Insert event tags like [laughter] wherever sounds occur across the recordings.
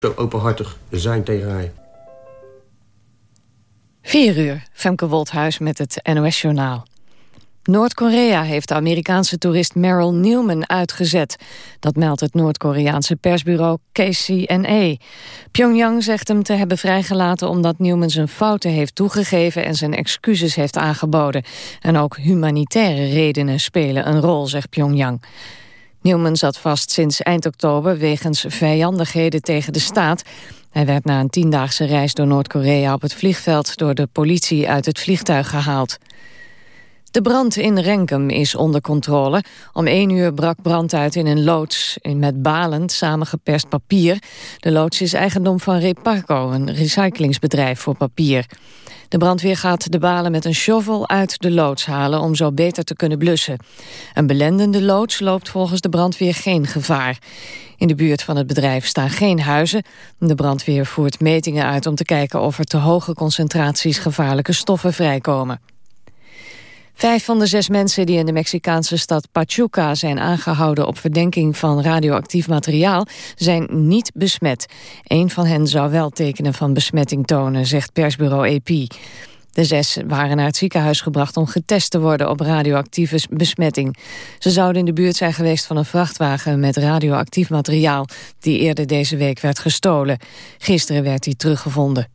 zo openhartig zijn tegen hij. 4 uur, Femke Wolthuis met het NOS-journaal. Noord-Korea heeft de Amerikaanse toerist Merrill Newman uitgezet. Dat meldt het Noord-Koreaanse persbureau KCNA. Pyongyang zegt hem te hebben vrijgelaten omdat Newman zijn fouten heeft toegegeven en zijn excuses heeft aangeboden. En ook humanitaire redenen spelen een rol, zegt Pyongyang. Newman zat vast sinds eind oktober wegens vijandigheden tegen de staat. Hij werd na een tiendaagse reis door Noord-Korea op het vliegveld door de politie uit het vliegtuig gehaald. De brand in Renkum is onder controle. Om één uur brak brand uit in een loods met balend samengeperst papier. De loods is eigendom van Reparco, een recyclingsbedrijf voor papier. De brandweer gaat de balen met een shovel uit de loods halen om zo beter te kunnen blussen. Een belendende loods loopt volgens de brandweer geen gevaar. In de buurt van het bedrijf staan geen huizen. De brandweer voert metingen uit om te kijken of er te hoge concentraties gevaarlijke stoffen vrijkomen. Vijf van de zes mensen die in de Mexicaanse stad Pachuca zijn aangehouden op verdenking van radioactief materiaal zijn niet besmet. Een van hen zou wel tekenen van besmetting tonen, zegt persbureau AP. De zes waren naar het ziekenhuis gebracht om getest te worden op radioactieve besmetting. Ze zouden in de buurt zijn geweest van een vrachtwagen met radioactief materiaal die eerder deze week werd gestolen. Gisteren werd hij teruggevonden.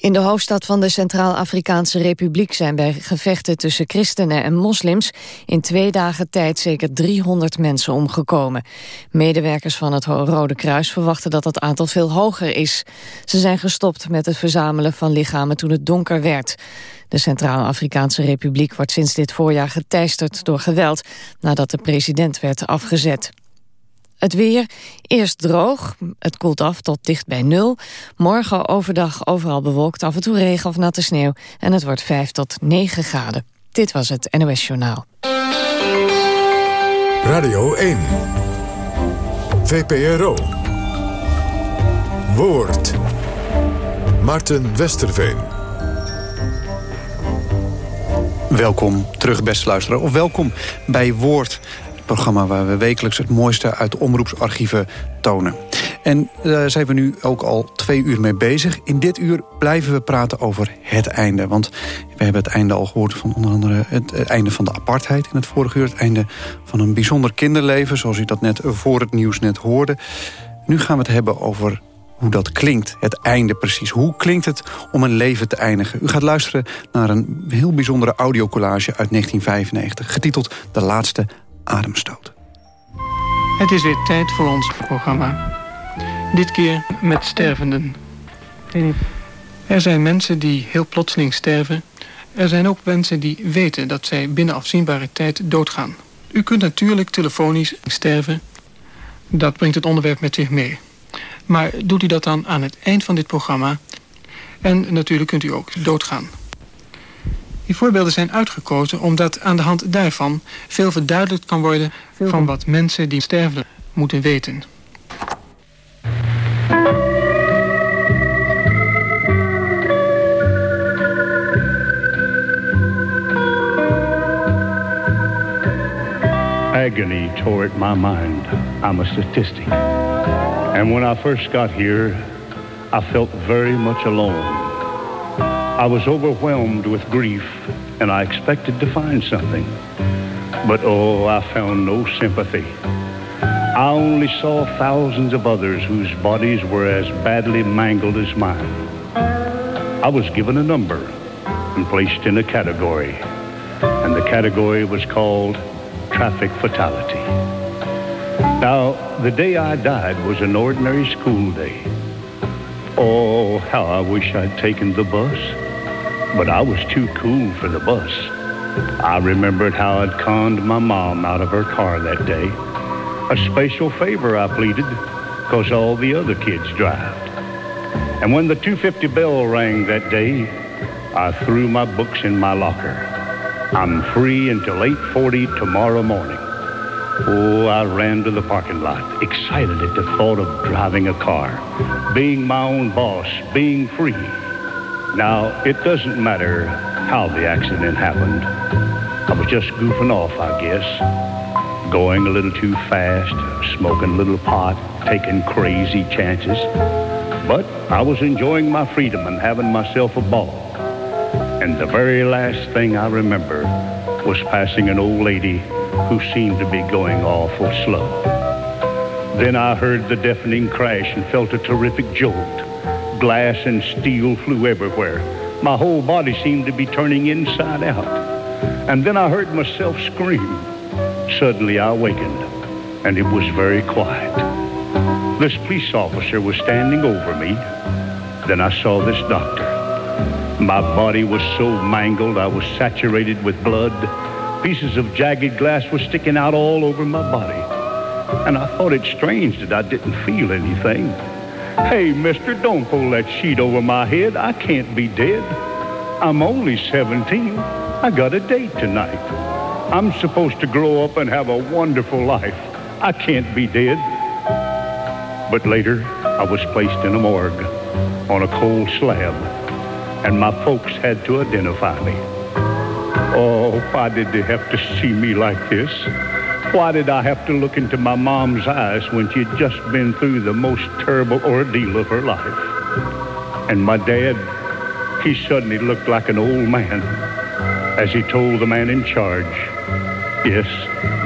In de hoofdstad van de Centraal-Afrikaanse Republiek zijn bij gevechten tussen christenen en moslims in twee dagen tijd zeker 300 mensen omgekomen. Medewerkers van het Rode Kruis verwachten dat het aantal veel hoger is. Ze zijn gestopt met het verzamelen van lichamen toen het donker werd. De Centraal-Afrikaanse Republiek wordt sinds dit voorjaar geteisterd door geweld nadat de president werd afgezet. Het weer, eerst droog, het koelt af tot dicht bij nul. Morgen overdag overal bewolkt, af en toe regen of natte sneeuw. En het wordt 5 tot 9 graden. Dit was het NOS Journaal. Radio 1. VPRO. Woord. Martin Westerveen. Welkom terug, beste luisteraar. Of welkom bij Woord programma waar we wekelijks het mooiste uit de omroepsarchieven tonen. En daar uh, zijn we nu ook al twee uur mee bezig. In dit uur blijven we praten over het einde. Want we hebben het einde al gehoord van onder andere het, het einde van de apartheid in het vorige uur. Het einde van een bijzonder kinderleven, zoals u dat net voor het nieuws net hoorde. Nu gaan we het hebben over hoe dat klinkt, het einde precies. Hoe klinkt het om een leven te eindigen? U gaat luisteren naar een heel bijzondere audiocollage uit 1995... getiteld De Laatste ademstoot. Het is weer tijd voor ons programma. Dit keer met stervenden. Er zijn mensen die heel plotseling sterven. Er zijn ook mensen die weten dat zij binnen afzienbare tijd doodgaan. U kunt natuurlijk telefonisch sterven. Dat brengt het onderwerp met zich mee. Maar doet u dat dan aan het eind van dit programma... en natuurlijk kunt u ook doodgaan. Die voorbeelden zijn uitgekozen omdat aan de hand daarvan veel verduidelijkt kan worden van wat mensen die sterven moeten weten. Agony tore at my mind. I'm a statistic. And when I first got here, I felt very much alone. I was overwhelmed with grief, and I expected to find something. But oh, I found no sympathy. I only saw thousands of others whose bodies were as badly mangled as mine. I was given a number and placed in a category, and the category was called traffic fatality. Now, the day I died was an ordinary school day. Oh, how I wish I'd taken the bus. But I was too cool for the bus. I remembered how I'd conned my mom out of her car that day. A special favor I pleaded, cause all the other kids drived. And when the 250 bell rang that day, I threw my books in my locker. I'm free until 8.40 tomorrow morning. Oh, I ran to the parking lot, excited at the thought of driving a car, being my own boss, being free. Now, it doesn't matter how the accident happened. I was just goofing off, I guess. going a little too fast, smoking a little pot, taking crazy chances. But I was enjoying my freedom and having myself a ball. And the very last thing I remember was passing an old lady who seemed to be going awful slow. Then I heard the deafening crash and felt a terrific jolt. Glass and steel flew everywhere. My whole body seemed to be turning inside out. And then I heard myself scream. Suddenly I awakened, and it was very quiet. This police officer was standing over me. Then I saw this doctor. My body was so mangled I was saturated with blood. Pieces of jagged glass were sticking out all over my body. And I thought it strange that I didn't feel anything. Hey, mister, don't pull that sheet over my head. I can't be dead. I'm only 17. I got a date tonight. I'm supposed to grow up and have a wonderful life. I can't be dead. But later, I was placed in a morgue on a cold slab, and my folks had to identify me. Oh, why did they have to see me like this? Why did I have to look into my mom's eyes when she'd just been through the most terrible ordeal of her life? And my dad, he suddenly looked like an old man as he told the man in charge, yes,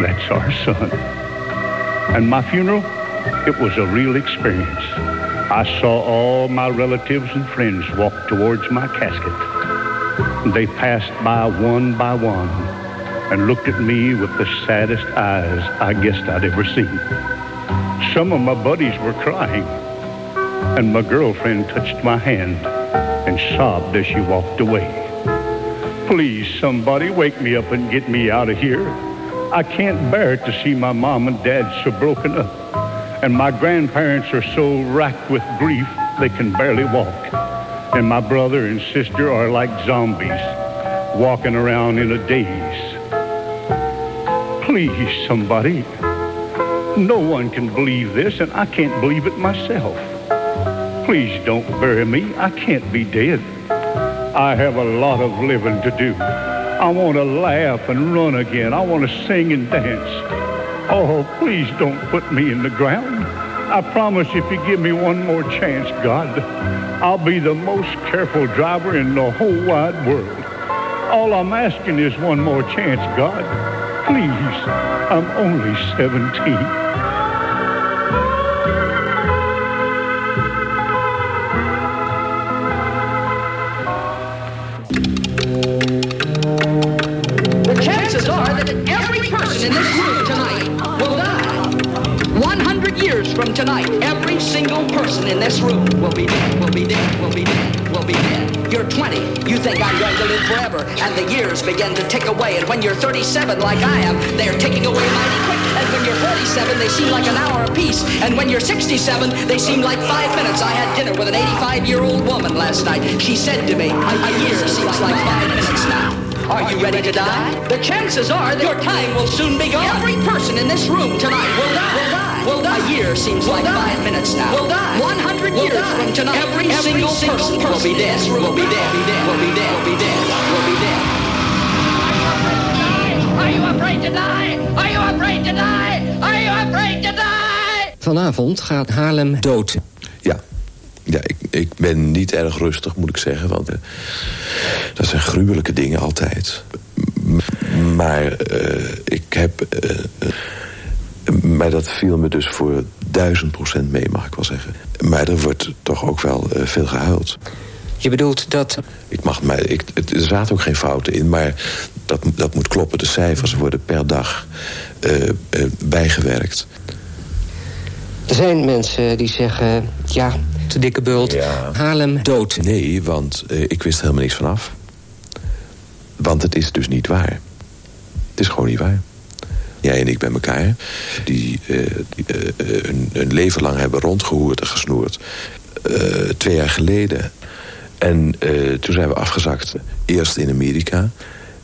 that's our son. And my funeral, it was a real experience. I saw all my relatives and friends walk towards my casket. They passed by one by one and looked at me with the saddest eyes I guessed I'd ever seen. Some of my buddies were crying, and my girlfriend touched my hand and sobbed as she walked away. Please, somebody wake me up and get me out of here. I can't bear to see my mom and dad so broken up. And my grandparents are so racked with grief they can barely walk. And my brother and sister are like zombies, walking around in a daze. Please, somebody. No one can believe this, and I can't believe it myself. Please don't bury me. I can't be dead. I have a lot of living to do. I want to laugh and run again. I want to sing and dance. Oh, please don't put me in the ground. I promise if you give me one more chance, God, I'll be the most careful driver in the whole wide world. All I'm asking is one more chance, God. Please, I'm only 17. The chances are that every person in this room tonight will die. 100 years from tonight, every single person in this room will be dead, You think I'm going to live forever. And the years begin to tick away. And when you're 37, like I am, they're ticking away mighty quick. And when you're 47, they seem like an hour apiece. And when you're 67, they seem like five minutes. I had dinner with an 85-year-old woman last night. She said to me, a year seems like five minutes now. Are you ready to die? The chances are that your time will soon be gone. Every person in this room tonight will die. Will die. Will die. A year seems like five minutes now. Will die. 100 years from tonight, every, single, person, will be dead. Will be dead. Will be dead. Will be dead. Will be dead. Are you afraid to die? Are you afraid to die? Are you afraid to die? Vanavond gaat Haarlem dood. Ja, ja ik, ik ben niet erg rustig, moet ik zeggen. Want eh, dat zijn gruwelijke dingen altijd. M- Maar eh, ik heb... eh, maar dat viel me dus voor duizend procent mee, mag ik wel zeggen. Maar er wordt toch ook wel eh, veel gehuild. Je bedoelt dat... Ik mag mij, ik, er zaten ook geen fouten in, maar dat, dat moet kloppen. De cijfers worden per dag eh, eh, bijgewerkt. Er zijn mensen die zeggen... ja, te dikke bult, Haarlem dood. Nee, want ik wist er helemaal niks vanaf. Want het is dus niet waar. Het is gewoon niet waar. Jij en ik bij elkaar, die, eh, die eh, eh, hun, hun leven lang hebben rondgehoerd en gesnoerd. Eh, twee jaar geleden. En eh, toen zijn we afgezakt, eerst in Amerika.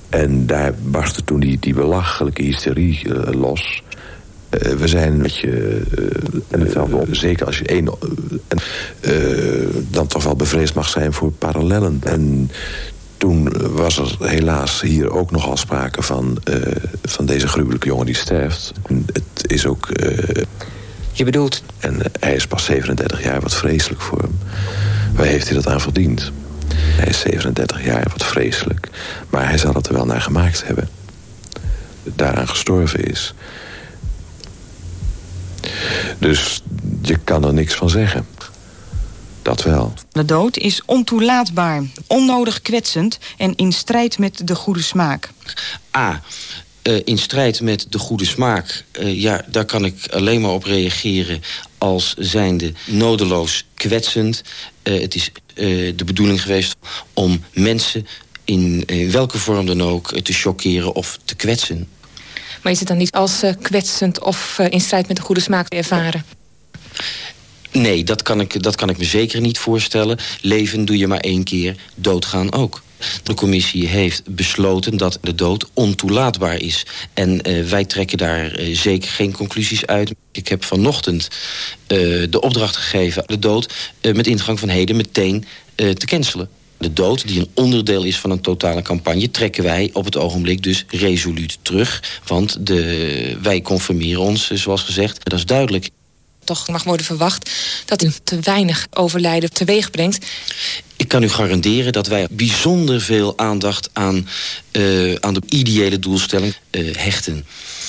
En daar barstte toen die, die belachelijke hysterie eh, los. Eh, we zijn een beetje, eh, eh, zeker als je één, eh, eh, dan toch wel bevreesd mag zijn voor parallellen. En toen was er helaas hier ook nogal sprake van, uh, van deze gruwelijke jongen die sterft. Het is ook... Uh, Je bedoelt? En hij is pas 37 jaar, wat vreselijk voor hem. Waar heeft hij dat aan verdiend? Hij is 37 jaar, wat vreselijk. Maar hij zal het er wel naar gemaakt hebben. Daaraan gestorven is. Dus je kan er niks van zeggen. Dat wel. De dood is ontoelaatbaar, onnodig kwetsend en in strijd met de goede smaak. A. Uh, in strijd met de goede smaak, uh, ja, daar kan ik alleen maar op reageren als zijnde nodeloos kwetsend. Uh, het is de bedoeling geweest om mensen in, in welke vorm dan ook te chockeren of te kwetsen. Maar is het dan niet als kwetsend of in strijd met de goede smaak ervaren? Nee, dat kan, ik, dat kan ik me zeker niet voorstellen. Leven doe je maar één keer, doodgaan ook. De commissie heeft besloten dat de dood ontoelaatbaar is. En uh, wij trekken daar uh, zeker geen conclusies uit. Ik heb vanochtend uh, de opdracht gegeven de dood met ingang van heden meteen te cancelen. De dood, die een onderdeel is van een totale campagne... trekken wij op het ogenblik dus resoluut terug. Want de, wij conformeren ons, zoals gezegd. Dat is duidelijk toch mag worden verwacht dat u te weinig overlijden teweeg brengt. Ik kan u garanderen dat wij bijzonder veel aandacht aan, uh, aan de ideële doelstelling uh, hechten.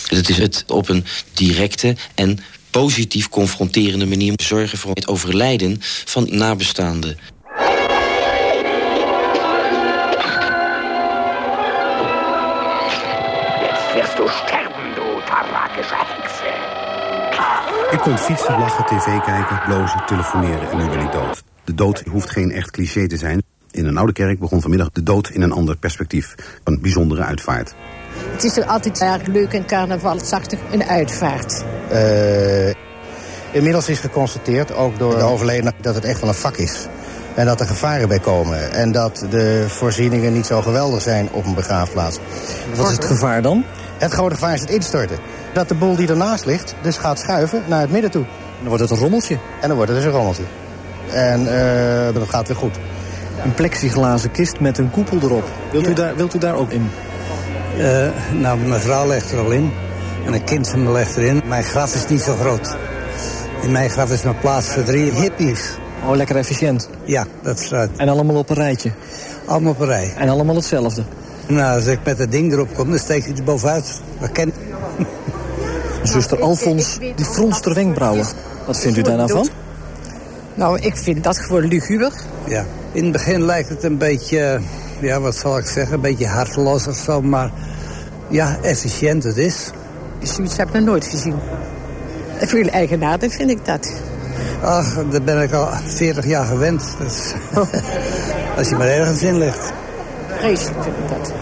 Het is het op een directe en positief confronterende manier zorgen voor het overlijden van nabestaanden. Jetzt wirst du sterben, Ik kon fietsen, lachen, tv kijken, blozen, telefoneren en nu ben ik dood. De dood hoeft geen echt cliché te zijn. In een oude kerk begon vanmiddag de dood in een ander perspectief. Een bijzondere uitvaart. Het is er altijd erg leuk in carnavalsachtig een uitvaart. Uh, inmiddels is geconstateerd, ook door de overledene, dat het echt wel een vak is. En dat er gevaren bij komen. En dat de voorzieningen niet zo geweldig zijn op een begraafplaats. Wat is het gevaar dan? Het grote gevaar is het instorten dat de boel die ernaast ligt dus gaat schuiven naar het midden toe. En dan wordt het een rommeltje. En dan wordt het dus een rommeltje. En uh, dat gaat weer goed. Een plexiglazen kist met een koepel erop. Wilt, ja. u, daar, wilt u daar ook in? Uh, nou, mijn vrouw legt er al in. En een kind van me legt erin. Mijn graf is niet zo groot. In mijn graf is mijn plaats voor drie hippies. Oh, lekker efficiënt. Ja, dat is uit. En allemaal op een rijtje? Allemaal op een rij. En allemaal hetzelfde? Nou, als ik met dat ding erop kom, dan steek ik het bovenuit. Dat ken Zuster Alfons, die fronst er wenkbrauwen. Wat vindt u daar nou van? Nou, ik vind dat gewoon luguber. Ja, in het begin lijkt het een beetje, ja, wat zal ik zeggen, een beetje harteloos of zo. Maar ja, efficiënt het is. Zoiets heb ik nog nooit gezien. Veel eigenaardig vind ik dat. Ach, daar ben ik al 40 jaar gewend. Dat [laughs] als je maar ergens in ligt. Vreselijk vind ik dat.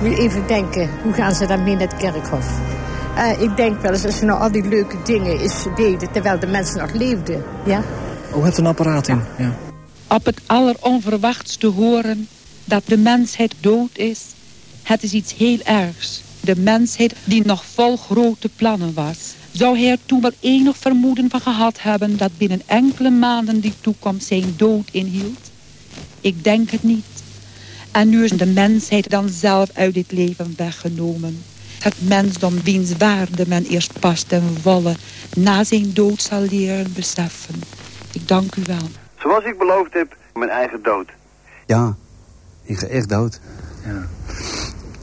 Moet je even denken, hoe gaan ze daarmee naar het kerkhof? Uh, ik denk wel eens, als ze nou al die leuke dingen is deden... terwijl de mensen nog leefden, ja? Oh, het een apparaat in, ja. Op het alleronverwachtste horen dat de mensheid dood is... het is iets heel ergs. De mensheid die nog vol grote plannen was... zou hij er toen wel enig vermoeden van gehad hebben... dat binnen enkele maanden die toekomst zijn dood inhield? Ik denk het niet. En nu is de mensheid dan zelf uit dit leven weggenomen het mensdom wiens waarde men eerst past en volle na zijn dood zal leren beseffen. Ik dank u wel. Zoals ik beloofd heb, mijn eigen dood. Ja, ik ga echt dood. Ja.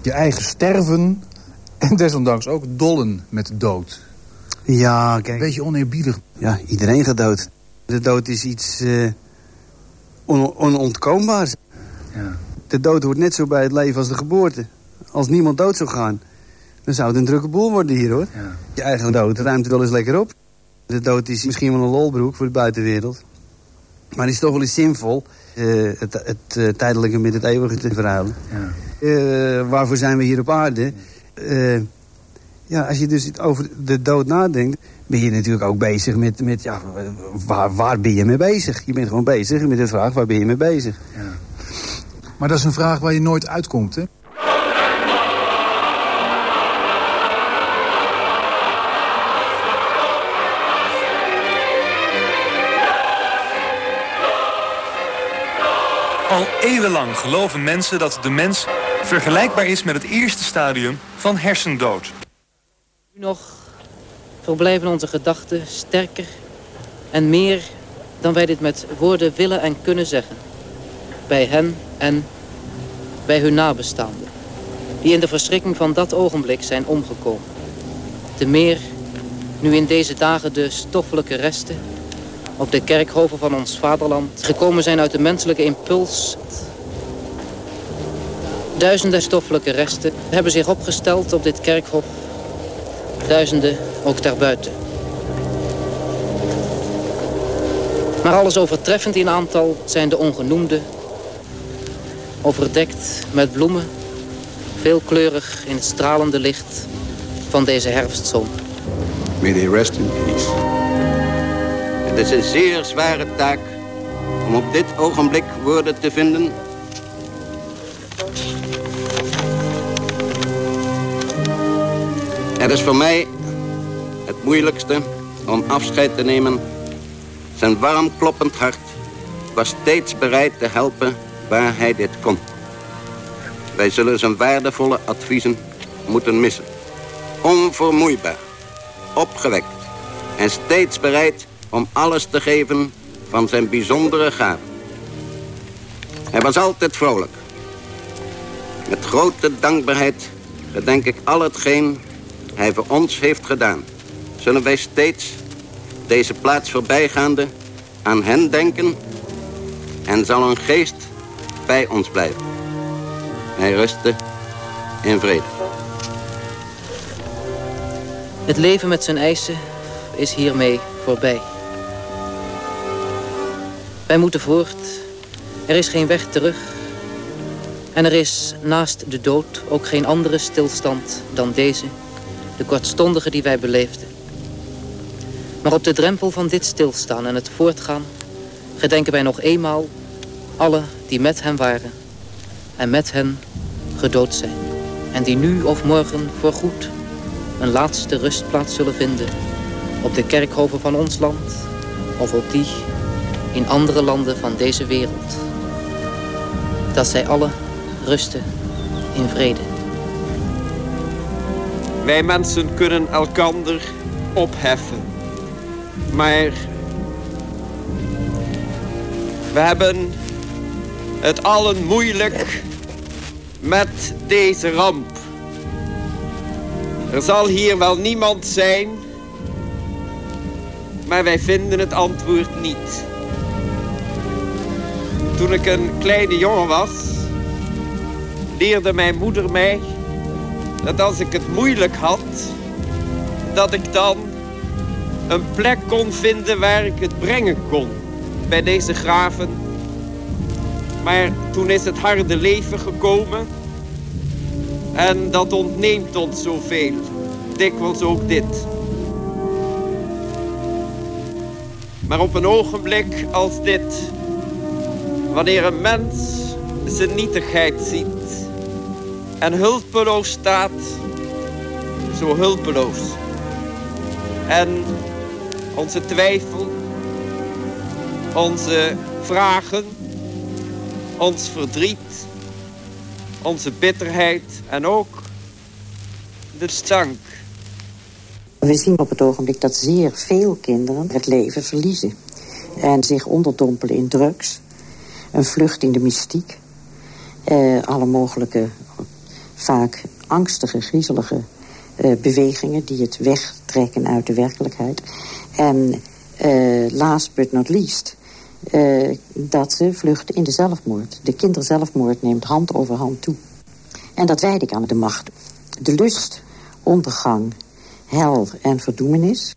Je eigen sterven en desondanks ook dollen met de dood. Ja, kijk. Beetje oneerbiedig. Ja, iedereen gaat dood. De dood is iets uh, on onontkoombaars. Ja. De dood hoort net zo bij het leven als de geboorte. Als niemand dood zou gaan, dan zou het een drukke boel worden hier, hoor. Ja. Je eigen dood ruimt er wel eens lekker op. De dood is misschien wel een lolbroek voor de buitenwereld. Maar het is toch wel eens zinvol uh, het, het uh, tijdelijke met het eeuwige te verhouden. Ja. Uh, waarvoor zijn we hier op aarde? ja, als je dus over de dood nadenkt... ben je natuurlijk ook bezig met... met ja, waar, waar ben je mee bezig? Je bent gewoon bezig met de vraag, waar ben je mee bezig? Ja. Maar dat is een vraag waar je nooit uitkomt, hè? Al eeuwenlang geloven mensen dat de mens vergelijkbaar is met het eerste stadium van hersendood. Nu nog verblijven onze gedachten sterker en meer dan wij dit met woorden willen en kunnen zeggen. Bij hen en bij hun nabestaanden, die in de verschrikking van dat ogenblik zijn omgekomen. Te meer nu in deze dagen de stoffelijke resten op de kerkhoven van ons vaderland gekomen zijn uit de menselijke impuls. Duizenden stoffelijke resten hebben zich opgesteld op dit kerkhof. Duizenden ook daarbuiten. Maar alles overtreffend in aantal zijn de ongenoemde. Overdekt met bloemen, veelkleurig in het stralende licht van deze herfstzon. May they rest in peace. Het is een zeer zware taak om op dit ogenblik woorden te vinden Het is voor mij het moeilijkste om afscheid te nemen. Zijn warm kloppend hart was steeds bereid te helpen waar hij dit kon. Wij zullen zijn waardevolle adviezen moeten missen. Onvermoeibaar, opgewekt en steeds bereid om alles te geven van zijn bijzondere gaven. Hij was altijd vrolijk. Met grote dankbaarheid gedenk ik al hetgeen hij voor ons heeft gedaan. Zullen wij steeds deze plaats voorbijgaande aan hen denken en zal een geest bij ons blijven. Hij rustte in vrede. Het leven met zijn eisen is hiermee voorbij. Wij moeten voort. Er is geen weg terug. En er is naast de dood ook geen andere stilstand dan deze, de kortstondige die wij beleefden. Maar op de drempel van dit stilstaan en het voortgaan gedenken wij nog eenmaal alle die met hem waren en met hen gedood zijn. En die nu of morgen voorgoed een laatste rustplaats zullen vinden op de kerkhoven van ons land of op die in andere landen van deze wereld. Dat zij alle rusten in vrede. Wij mensen kunnen elkander opheffen. Maar we hebben het allen moeilijk met deze ramp. Er zal hier wel niemand zijn, maar wij vinden het antwoord niet. Toen ik een kleine jongen was, leerde mijn moeder mij dat als ik het moeilijk had, dat ik dan een plek kon vinden waar ik het brengen kon. Bij deze graven. Maar toen is het harde leven gekomen. En dat ontneemt ons zoveel. Dikwijls ook dit. Maar op een ogenblik als dit, wanneer een mens zijn nietigheid ziet en hulpeloos staat, zo hulpeloos. En onze twijfel, onze vragen, ons verdriet, onze bitterheid en ook de stank. We zien op het ogenblik dat zeer veel kinderen het leven verliezen. En zich onderdompelen in drugs. Een vlucht in de mystiek. Eh, alle mogelijke, vaak angstige, griezelige eh, bewegingen... die het wegtrekken uit de werkelijkheid. En uh, last but not least... Dat ze vluchten in de zelfmoord. De kinderzelfmoord neemt hand over hand toe. En dat wijd ik aan de macht. De lust, ondergang, hel en verdoemenis.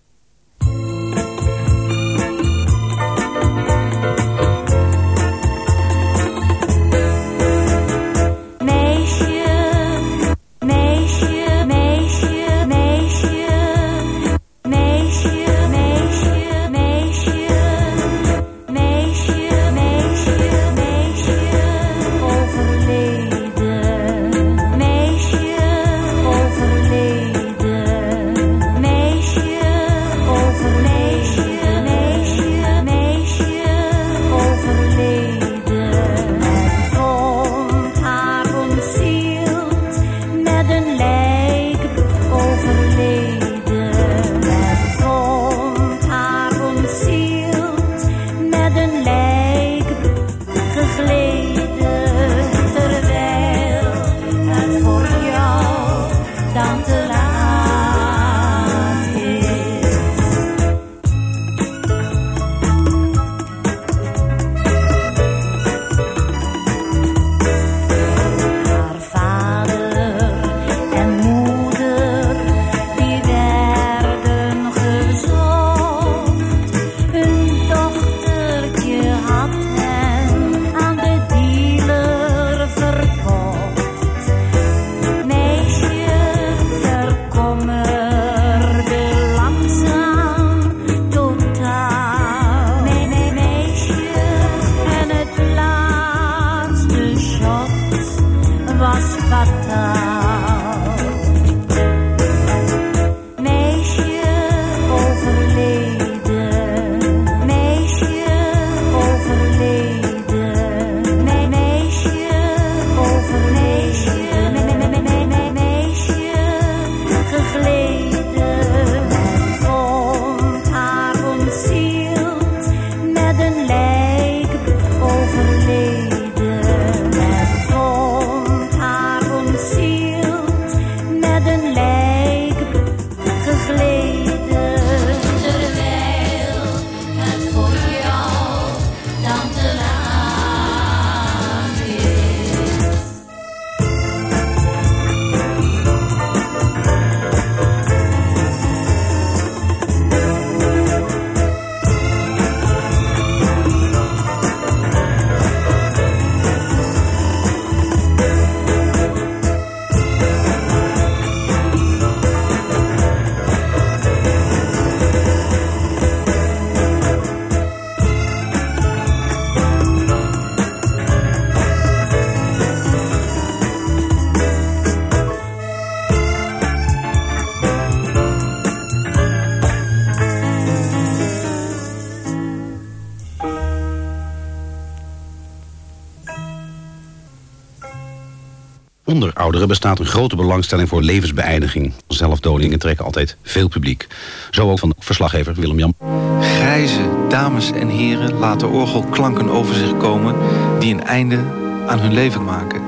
Ouderen bestaat een grote belangstelling voor levensbeëindiging. Zelfdodingen trekken altijd veel publiek. Zo ook van verslaggever Willem-Jan. Grijze dames en heren laten orgelklanken over zich komen... die een einde aan hun leven maken.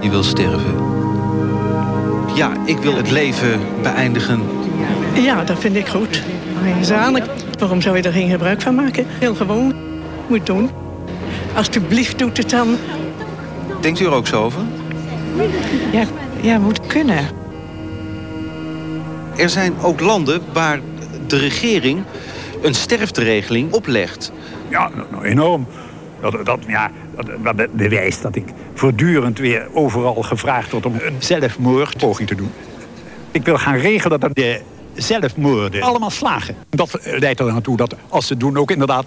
Je wil sterven. Ja, ik wil het leven beëindigen. Ja, dat vind ik goed. Zalig. Waarom zou je er geen gebruik van maken? Heel gewoon. Moet doen. Alsjeblieft doet het dan. Denkt u er ook zo over? Ja, ja moet kunnen. Er zijn ook landen waar de regering een sterfteregeling oplegt. Ja, nou, enorm. Dat, dat, ja, dat, dat bewijst dat ik voortdurend weer overal gevraagd word om een zelfmoordpoging te doen. Ik wil gaan regelen dat de zelfmoorden allemaal slagen. Dat leidt er naartoe dat als ze het doen ook inderdaad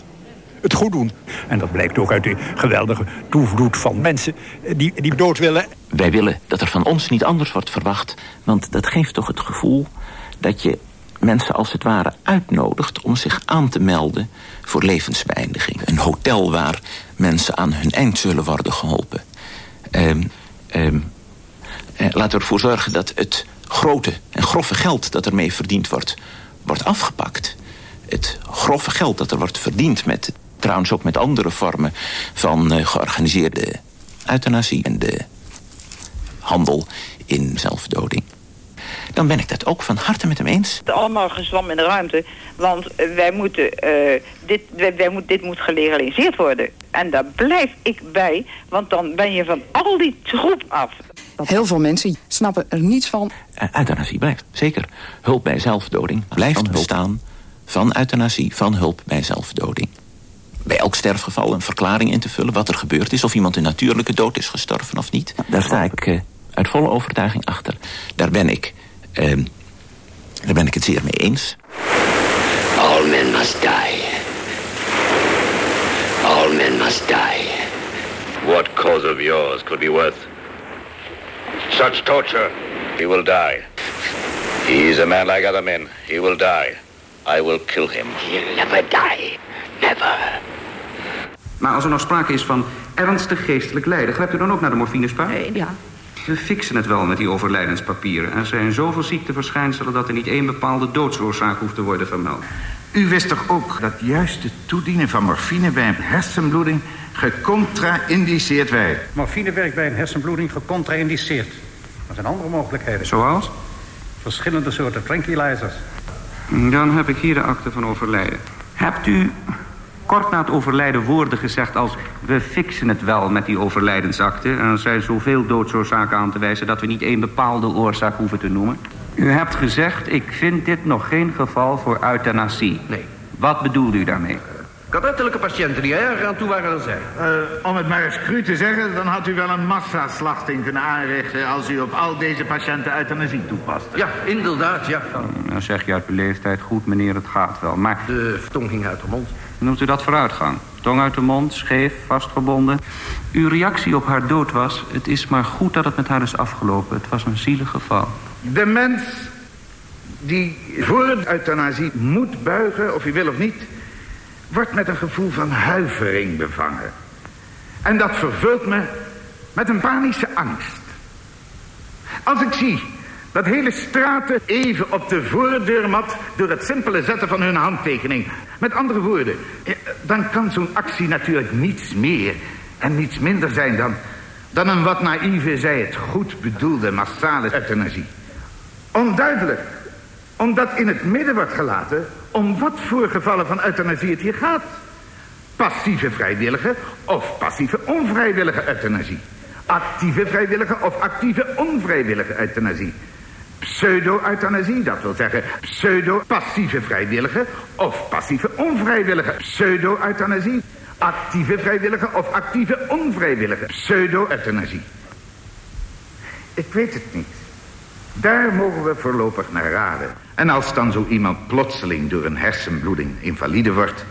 het goed doen. En dat blijkt ook uit die geweldige toevloed van mensen die, die dood willen. Wij willen dat er van ons niet anders wordt verwacht. Want dat geeft toch het gevoel dat je mensen als het ware uitnodigt... om zich aan te melden voor levensbeëindiging. Een hotel waar mensen aan hun eind zullen worden geholpen. Um, um, eh, laten we ervoor zorgen dat het grote en grove geld dat ermee verdiend wordt... wordt afgepakt. Het grove geld dat er wordt verdiend met trouwens ook met andere vormen van uh, georganiseerde euthanasie en de handel in zelfdoding. Dan ben ik dat ook van harte met hem eens. Allemaal gezwam in de ruimte, want wij moeten, uh, dit, wij, wij moet, dit moet gelegaliseerd worden. En daar blijf ik bij, want dan ben je van al die troep af. Heel veel mensen snappen er niets van. Uh, euthanasie blijft, zeker. Hulp bij zelfdoding blijft bestaan van euthanasie, van hulp bij zelfdoding bij elk sterfgeval een verklaring in te vullen... wat er gebeurd is, of iemand een natuurlijke dood is gestorven of niet. Daar sta ik uh, uit volle overtuiging achter. Daar ben ik, uh, daar ben ik het zeer mee eens. All men must die. All men must die. What cause of yours could be worth such torture? He will die. He is a man like other men. He will die. I will kill him. He'll never die. Never. Maar als er nog sprake is van ernstig geestelijk lijden... grijpt u dan ook naar de morfinespa? Nee, ja. We fixen het wel met die overlijdenspapieren. Er zijn zoveel ziekteverschijnselen... dat er niet één bepaalde doodsoorzaak hoeft te worden vermeld. U wist toch ook dat juist het toedienen van morfine bij een hersenbloeding gecontra-indiceerd werd? Morfine werkt bij een hersenbloeding gecontra-indiceerd. Er zijn andere mogelijkheden. Zoals? Verschillende soorten tranquilizers. Dan heb ik hier de akte van overlijden. Hebt u kort na het overlijden woorden gezegd als... we fixen het wel met die overlijdensakte... en er zijn zoveel doodsoorzaken aan te wijzen... dat we niet één bepaalde oorzaak hoeven te noemen? U hebt gezegd, ik vind dit nog geen geval voor euthanasie. Nee. Wat bedoelt u daarmee? Ik had ettelijke patiënten die erger aan toe waren dan zij. Uh, om het maar eens cru te zeggen, dan had u wel een massaslachting kunnen aanrichten... als u op al deze patiënten euthanasie toepast. Ja, inderdaad, ja. Dan zeg je uit de leeftijd, goed meneer, het gaat wel, maar... De tong ging uit de mond. Noemt u dat vooruitgang? Tong uit de mond, scheef, vastgebonden. Uw reactie op haar dood was... het is maar goed dat het met haar is afgelopen. Het was een zielig geval. De mens die voor euthanasie moet buigen, of hij wil of niet... wordt met een gevoel van huivering bevangen. En dat vervult me met een panische angst. Als ik zie dat hele straten even op de voordeur mat... door het simpele zetten van hun handtekening. Met andere woorden, dan kan zo'n actie natuurlijk niets meer... en niets minder zijn dan, dan een wat naïeve, zij het goed bedoelde massale euthanasie. Onduidelijk, omdat in het midden wordt gelaten... om wat voor gevallen van euthanasie het hier gaat. Passieve vrijwillige of passieve onvrijwillige euthanasie. Actieve vrijwillige of actieve onvrijwillige euthanasie. Pseudo-euthanasie, dat wil zeggen pseudo-passieve vrijwillige of passieve onvrijwillige. Pseudo-euthanasie, actieve vrijwillige of actieve onvrijwillige. Pseudo-euthanasie. Ik weet het niet. Daar mogen we voorlopig naar raden. En als dan zo iemand plotseling door een hersenbloeding invalide wordt...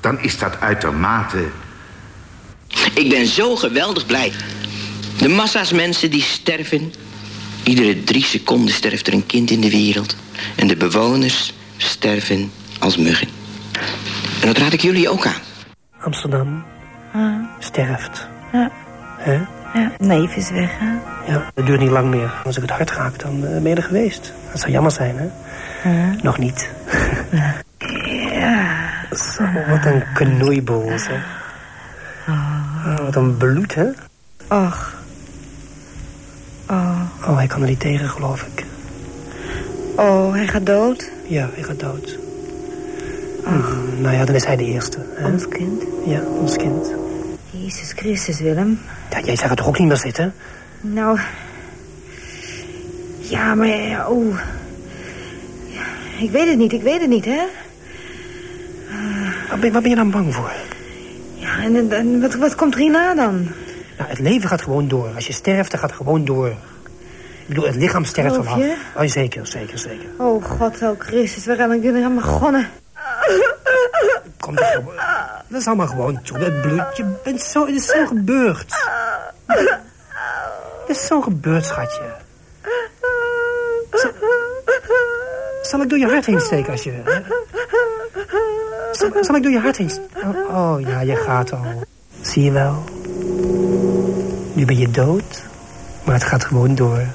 dan is dat uitermate... Ik ben zo geweldig blij. De massa's mensen die sterven Iedere drie seconden sterft er een kind in de wereld. En de bewoners sterven als muggen. En dat raad ik jullie ook aan. Amsterdam sterft. Ja. Ja, neef is weg, hè? Ja, het duurt niet lang meer. Als ik het hart raak, dan eh, ben je er geweest. Dat zou jammer zijn, hè? Nog niet. Ja. Zo, wat een knoeiboel, zeg. Oh, wat een bloed, hè? Och. Oh. Oh, hij kan er niet tegen, geloof ik. Oh, hij gaat dood? Ja, hij gaat dood. Mm, nou ja, dan is hij de eerste. Hè? Ons kind? Ja, ons kind. Jezus Christus, Willem. Ja, jij zag er toch ook niet meer zitten? Nou... Ja, maar... Oeh. Ja, ik weet het niet, ik weet het niet, hè? Waar ben, waar ben je dan bang voor? Ja, en, en- wat, wat komt er hierna dan? Nou, het leven gaat gewoon door. Als je sterft, dan gaat het gewoon door. Ik bedoel, het lichaam sterft vanaf. Oh, zeker, zeker, zeker. Oh, God, oh Christus, we gaan er helemaal begonnen. Kom gewoon. Dat is allemaal gewoon toe. Het bloed, je bent zo... Het is zo gebeurd. Het is zo gebeurd, schatje. Zal, zal ik door je hart heen steken als je wil? zal ik door je hart heen steken? Oh, oh, ja, je gaat al. Zie je wel? Nu ben je dood, maar het gaat gewoon door.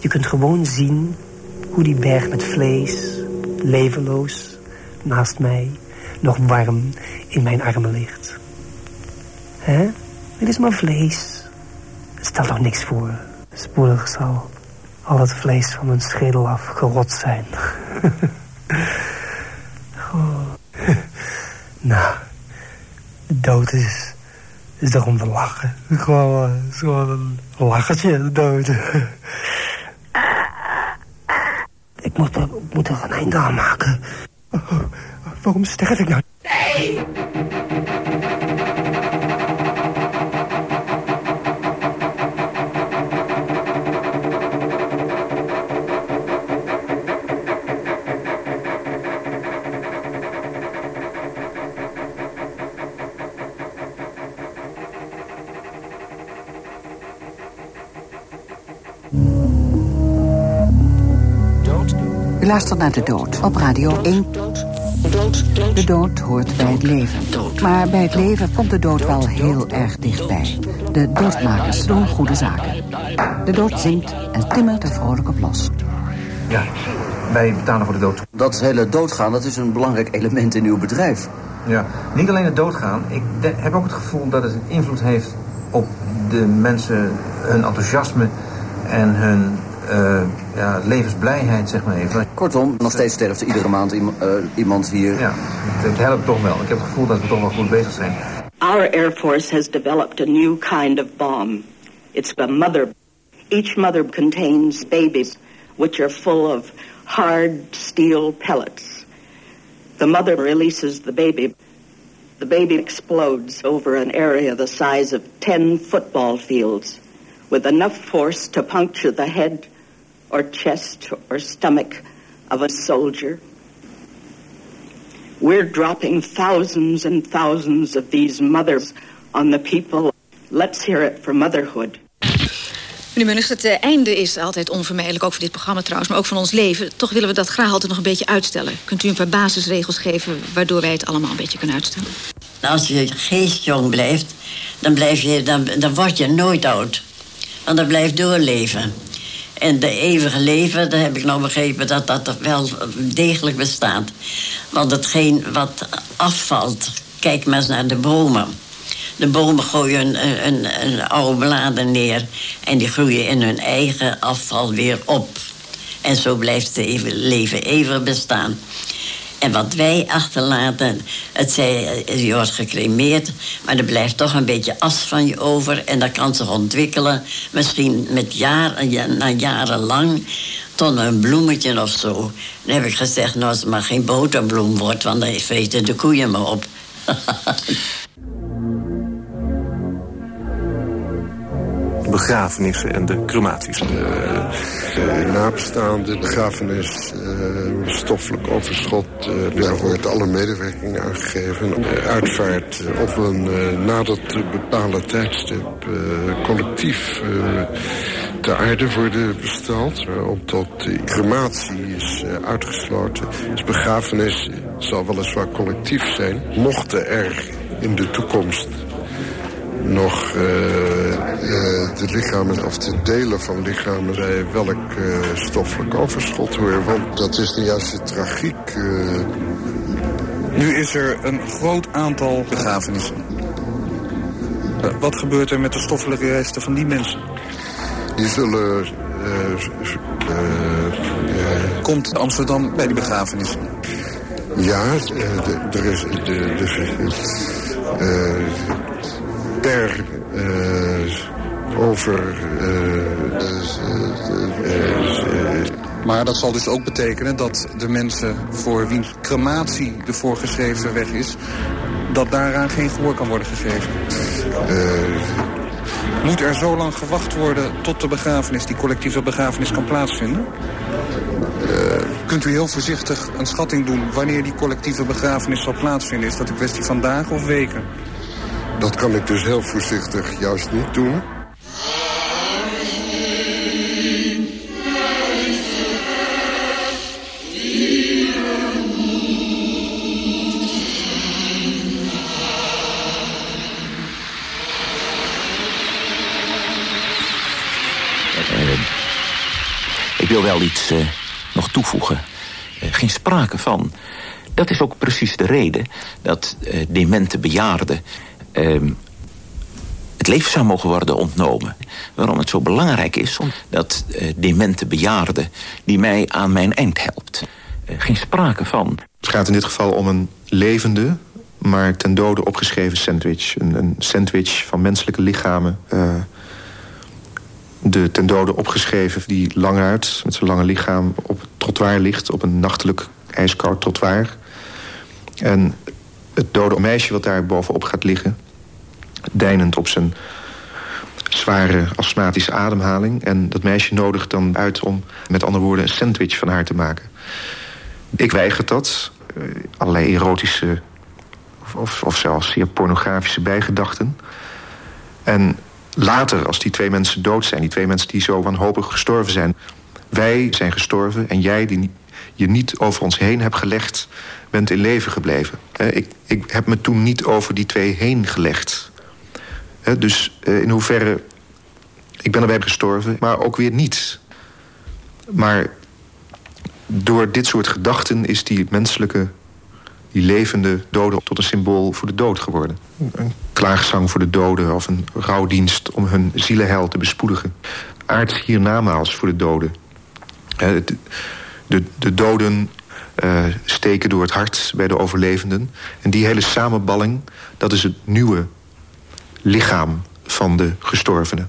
Je kunt gewoon zien hoe die berg met vlees, levenloos, naast mij, nog warm in mijn armen ligt. Hè? Het is maar vlees. Het stelt nog niks voor. Spoedig zal al het vlees van mijn schedel af gerot zijn. Goh. [laughs] [laughs] nou, de dood is, is toch om te lachen. Gewoon, eh, is gewoon een lachertje, dood. ik, moet, er- moet er een einde aan maken. Oh, waarom sterf ik nou? U luistert naar De Dood op Radio 1. De dood hoort bij het leven. Maar bij het leven komt de dood wel heel erg dichtbij. De doodmakers doen goede zaken. De dood zingt en timmert er vrolijk op los. Ja, wij betalen voor de dood. Dat hele doodgaan, dat is een belangrijk element in uw bedrijf. Ja, niet alleen het doodgaan. Ik heb ook het gevoel dat het een invloed heeft op de mensen, hun enthousiasme en hun eh, ja, levensblijheid, zeg maar even. Kortom, nog steeds sterft er iedere maand iem- eh, iemand hier. Ja, het, het helpt toch wel. Ik heb het gevoel dat we toch wel goed bezig zijn. Our Air Force has developed a new kind of bomb. It's a mother. Each mother contains babies, which are full of hard steel pellets. The mother releases the baby. The baby explodes over an area the size of 10 football fields with enough force to puncture the head or chest or stomach of a soldier. We're dropping thousands and thousands of these mothers on the people. Let's hear it for motherhood. Meneer Munners, het eh, einde is altijd onvermijdelijk, ook voor dit programma trouwens, maar ook van ons leven. Toch willen we dat graag altijd nog een beetje uitstellen. Kunt u een paar basisregels geven waardoor wij het allemaal een beetje kunnen uitstellen? Nou, Als je geest jong blijft, dan, blijf je, dan, dan word je nooit oud. Want dan blijft doorleven. En de eeuwige leven, daar heb ik nou begrepen dat dat wel degelijk bestaat. Want hetgeen wat afvalt, kijk maar eens naar de bomen. De bomen gooien een, een, een oude bladen neer en die groeien in hun eigen afval weer op. En zo blijft het even- leven eeuwig bestaan. En wat wij achterlaten, het zij, je wordt gecremeerd, maar er blijft toch een beetje as van je over en dat kan zich ontwikkelen, misschien met jaren, ja, na jarenlang, tot een bloemetje of zo. Dan heb ik gezegd, nou, als het maar geen boterbloem wordt, want dan vreten de koeien me op. [laughs] begrafenissen en de crematies. De nabestaande begrafenis, eh, stoffelijk overschot. eh, daar wordt alle medewerking aangegeven. Uitvaart op een nader te bepalen tijdstip collectief ter aarde worden besteld. Om tot de crematie is uitgesloten. Dus begrafenis zal weliswaar collectief zijn. Mochten er in de toekomst nog uh, de lichamen of de delen van lichamen bij welk uh, stoffelijk overschot hoor. Want dat is de juiste tragiek. Nu is er een groot aantal begrafenissen. wat gebeurt er met de stoffelijke resten van die mensen? Die zullen... Komt Amsterdam bij die begrafenissen? Ja, er is... De, de, per over... maar dat zal dus ook betekenen dat de mensen voor wie crematie de voorgeschreven weg is... dat daaraan geen gehoor kan worden gegeven. Moet er zo lang gewacht worden tot de begrafenis, die collectieve begrafenis kan plaatsvinden? Kunt u heel voorzichtig een schatting doen wanneer die collectieve begrafenis zal plaatsvinden? Is dat een kwestie van dagen of weken? Dat kan ik dus heel voorzichtig juist niet doen. ik wil wel iets uh, nog toevoegen. Uh, geen sprake van. Dat is ook precies de reden dat uh, demente bejaarden Ehm, het leven zou mogen worden ontnomen. Waarom het zo belangrijk is dat uh, demente bejaarde die mij aan mijn eind helpt. Uh, geen sprake van. Het gaat in dit geval om een levende, maar ten dode opgeschreven sandwich. Een, een sandwich van menselijke lichamen. Uh, de ten dode opgeschreven die lang uit met zijn lange lichaam op het trottoir ligt. Op een nachtelijk ijskoud trottoir. En het dode meisje wat daar bovenop gaat liggen deinend op zijn zware astmatische ademhaling. En dat meisje nodigt dan uit om met andere woorden een sandwich van haar te maken. Ik weiger dat. Uh, allerlei erotische of, of zelfs zeer pornografische bijgedachten. En later, als die twee mensen dood zijn... die twee mensen die zo wanhopig gestorven zijn... wij zijn gestorven en jij die je niet over ons heen hebt gelegd... bent in leven gebleven. Uh, ik, ik heb me toen niet over die twee heen gelegd dus uh, in hoeverre... Ik ben erbij gestorven, maar ook weer niet. Maar door dit soort gedachten is die menselijke, die levende dode... tot een symbool voor de dood geworden. Een klaagzang voor de doden of een rouwdienst... om hun zielenheil te bespoedigen. Aards hiernamaals voor de doden. De, de, de doden uh, steken door het hart bij de overlevenden. En die hele samenballing, dat is het nieuwe lichaam van de gestorvene.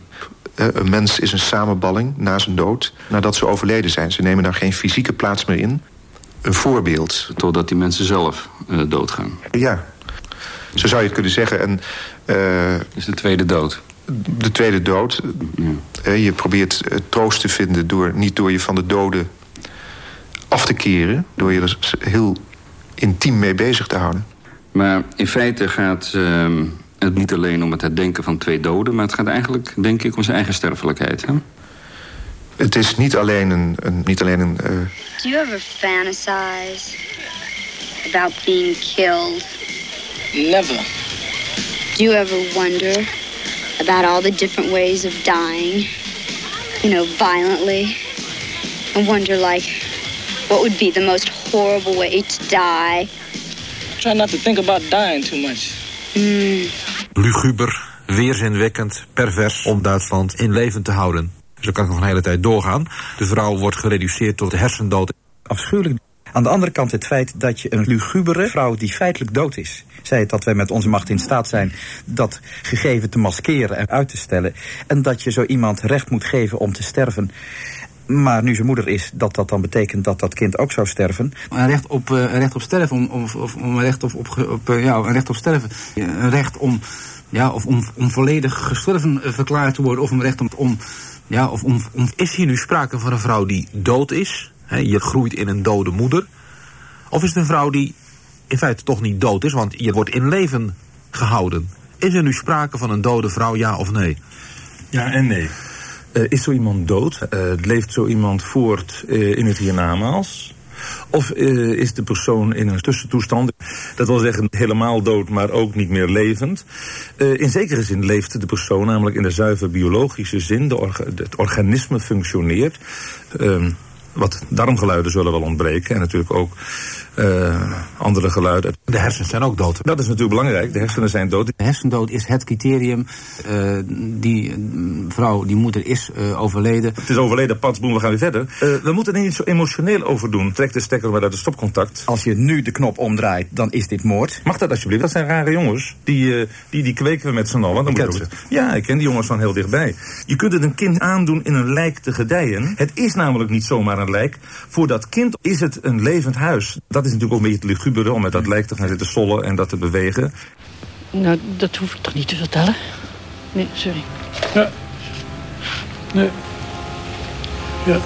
Een mens is een samenballing na zijn dood, nadat ze overleden zijn. Ze nemen daar geen fysieke plaats meer in. Een voorbeeld. Totdat die mensen zelf uh, doodgaan. Ja, zo zou je het kunnen zeggen. En, uh, is de tweede dood? De tweede dood. Ja. Je probeert troost te vinden door, niet door je van de doden af te keren. Door je er heel intiem mee bezig te houden. Maar in feite gaat... Uh het niet alleen om het herdenken van twee doden... maar het gaat eigenlijk, denk ik, om zijn eigen sterfelijkheid. Hè? Het is niet alleen een... een niet alleen een uh... Do you ever fantasize about being killed? Never. Do you ever wonder about all the different ways of dying? You know, violently? And wonder, like, what would be the most horrible way to die? Try not to think about dying too much. Mm. Luguber, weerzinwekkend, pervers om Duitsland in leven te houden. Zo kan ik nog een hele tijd doorgaan. De vrouw wordt gereduceerd tot hersendood. Afschuwelijk. Aan de andere kant het feit dat je een lugubere vrouw die feitelijk dood is. Het dat wij met onze macht in staat zijn dat gegeven te maskeren en uit te stellen. En dat je zo iemand recht moet geven om te sterven. Maar nu zijn moeder is, dat dat dan betekent dat dat kind ook zou sterven. Een recht op, uh, een recht op sterven, om, om, om een recht op, op, op uh, ja, een recht op sterven. Een recht om, ja, of om, om volledig gestorven uh, verklaard te worden, of een recht om, om ja, of om, om... Is hier nu sprake van een vrouw die dood is? Hè, je groeit in een dode moeder. Of is het een vrouw die in feite toch niet dood is, want je wordt in leven gehouden? Is er nu sprake van een dode vrouw, ja of nee? Ja en nee. Uh, is zo iemand dood? Uh, leeft zo iemand voort uh, in het hiernamaals? Of is de persoon in een tussentoestand, dat wil zeggen helemaal dood, maar ook niet meer levend. In zekere zin leeft de persoon namelijk in de zuiver biologische zin, de het organisme functioneert. Uh, wat darmgeluiden zullen wel ontbreken en natuurlijk ook uh, andere geluiden. De hersenen zijn ook dood. Dat is natuurlijk belangrijk. De hersenen zijn dood. De hersendood is het criterium. Uh, die vrouw, die moeder is uh, overleden. Het is overleden, patsboom, we gaan weer verder. we moeten er niet zo emotioneel over doen. Trek de stekker maar uit het stopcontact. Als je nu de knop omdraait, dan is dit moord. Mag dat alsjeblieft? Dat zijn rare jongens. Die, die, die kweken we met z'n allen. Ik ken ze. Ja, ik ken die jongens van heel dichtbij. Je kunt het een kind aandoen in een lijk te gedijen. Het is namelijk niet zomaar een lijk. Voor dat kind is het een levend huis. Dat is natuurlijk ook een beetje het lugubere om met dat lijk te gaan zitten sollen en dat te bewegen. Nou, dat hoef ik toch niet te vertellen? Nee, sorry. Ja. Nee. Ja.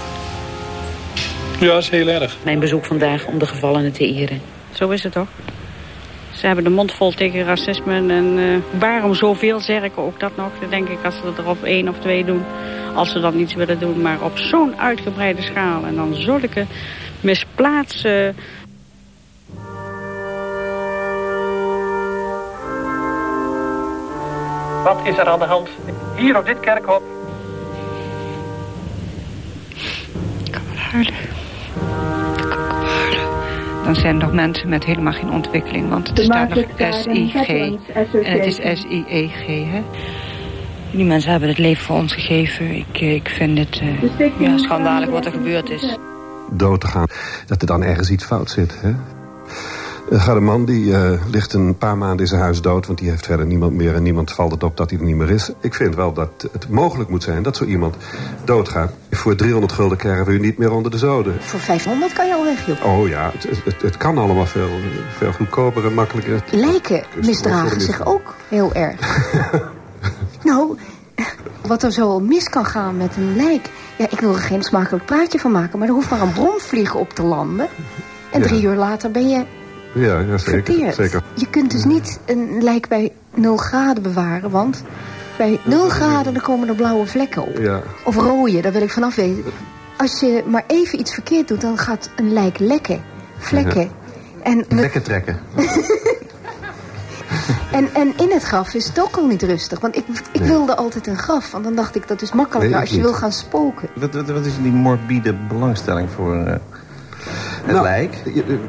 Ja, dat is heel erg. Mijn bezoek vandaag om de gevallenen te eren. Zo is het toch? Ze hebben de mond vol tegen racisme. En uh, waarom zoveel zerken, ook dat nog. Dan denk ik als ze er op één of twee doen. Als ze dat niet willen doen. Maar op zo'n uitgebreide schaal. En dan zulke misplaatsen Wat is er aan de hand? Hier op dit kerkhof. Ik kan wel huilen. Ik kan wel huilen. Dan zijn er nog mensen met helemaal geen ontwikkeling. Want er staat nog S-I-G. En het is S-I-E-G, hè? Die mensen hebben het leven voor ons gegeven. Ik, ik vind het uh, ja, schandalig wat er gebeurd is. Dood te gaan, dat er dan ergens iets fout zit, hè? Er gaat een man die uh, ligt een paar maanden in zijn huis dood... want die heeft verder niemand meer en niemand valt het op dat hij er niet meer is. Ik vind wel dat het mogelijk moet zijn dat zo iemand doodgaat. Voor 300 gulden krijgen we u niet meer onder de zoden. Voor 500 kan je al weg, joh. Oh ja, het, het, het kan allemaal veel, veel goedkoper en makkelijker. Lijken misdragen zich ook heel erg. [laughs] nou, wat er zo mis kan gaan met een lijk... Ja, ik wil er geen smakelijk praatje van maken... maar er hoeft maar een bromvlieg op te landen... En drie uur later ben je ja, ja zeker, zeker. Je kunt dus niet een lijk bij 0 graden bewaren, want bij 0 graden dan komen er blauwe vlekken op. Ja. Of rode, daar wil ik vanaf weten. Als je maar even iets verkeerd doet, dan gaat een lijk lekken. Vlekken. En Lekken trekken. [laughs] en, en in het graf is het ook al niet rustig. Want ik, ik nee. wilde altijd een graf. Want dan dacht ik, dat is makkelijker Nee, als je niet. wil gaan spoken. Wat, wat, wat is die morbide belangstelling voor eh, het Nou, lijk?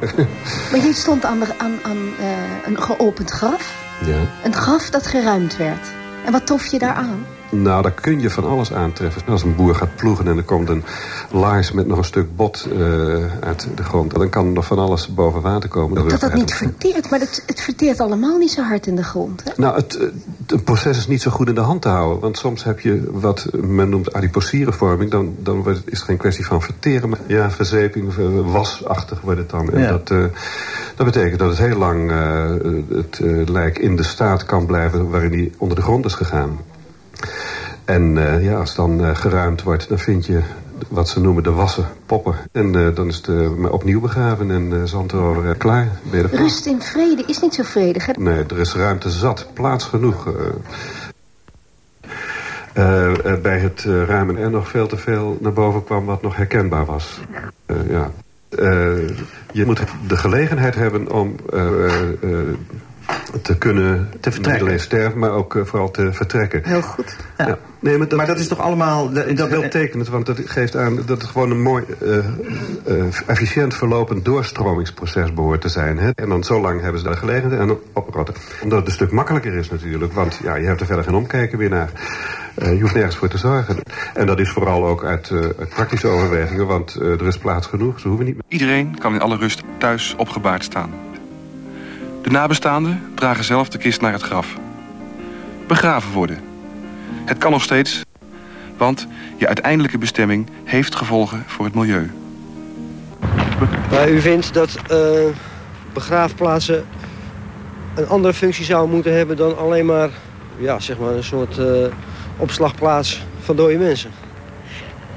[laughs] Maar je stond aan, de, aan, aan eh, een geopend graf. Ja. Een graf dat geruimd werd. En wat tof je daar aan? Nou, daar kun je van alles aantreffen. Als een boer gaat ploegen en er komt een laars met nog een stuk bot eh, uit de grond... dan kan er nog van alles boven water komen. Dat dat niet verteert, maar het, het verteert allemaal niet zo hard in de grond. Hè? Nou, het, het proces is niet zo goed in de hand te houden. Want soms heb je wat men noemt adiposierenvorming. Dan, dan wordt het, is het geen kwestie van verteren. Maar ja, verzeping, eh, wasachtig wordt het dan. En Ja. dat, eh, dat betekent dat het heel lang eh, het eh, lijk in de staat kan blijven... waarin hij onder de grond is gegaan. En eh, ja, als het dan eh, geruimd wordt, dan vind je wat ze noemen de wassen poppen. En eh, dan is het opnieuw begraven en eh, klaar. Rust in vrede is niet zo vredig. Hè? Nee, er is ruimte zat, plaats genoeg. bij het ruimen er nog veel te veel naar boven kwam wat nog herkenbaar was. Ja. Je moet de gelegenheid hebben om te kunnen te vertrekken. Niet alleen sterven, maar ook eh, vooral te vertrekken. Heel goed. Ja. Nee, maar, dat, Maar dat is toch allemaal... Dat, dat is heel tekenend, want dat geeft aan dat het gewoon een mooi, eh, eh, efficiënt verlopend doorstromingsproces behoort te zijn. Hè? En dan zo lang hebben ze daar gelegenheid en dan oprotten. Omdat het een stuk makkelijker is natuurlijk, want ja, je hebt er verder geen omkijken meer naar. Eh, je hoeft nergens voor te zorgen. En dat is vooral ook uit, eh, uit praktische overwegingen, want eh, er is plaats genoeg, ze hoeven niet meer. Iedereen kan in alle rust thuis opgebaard staan. De nabestaanden dragen zelf de kist naar het graf. Begraven worden. Het kan nog steeds, want je uiteindelijke bestemming heeft gevolgen voor het milieu. Maar u vindt dat eh, begraafplaatsen een andere functie zouden moeten hebben dan alleen maar, ja, zeg maar een soort eh, opslagplaats van dode mensen?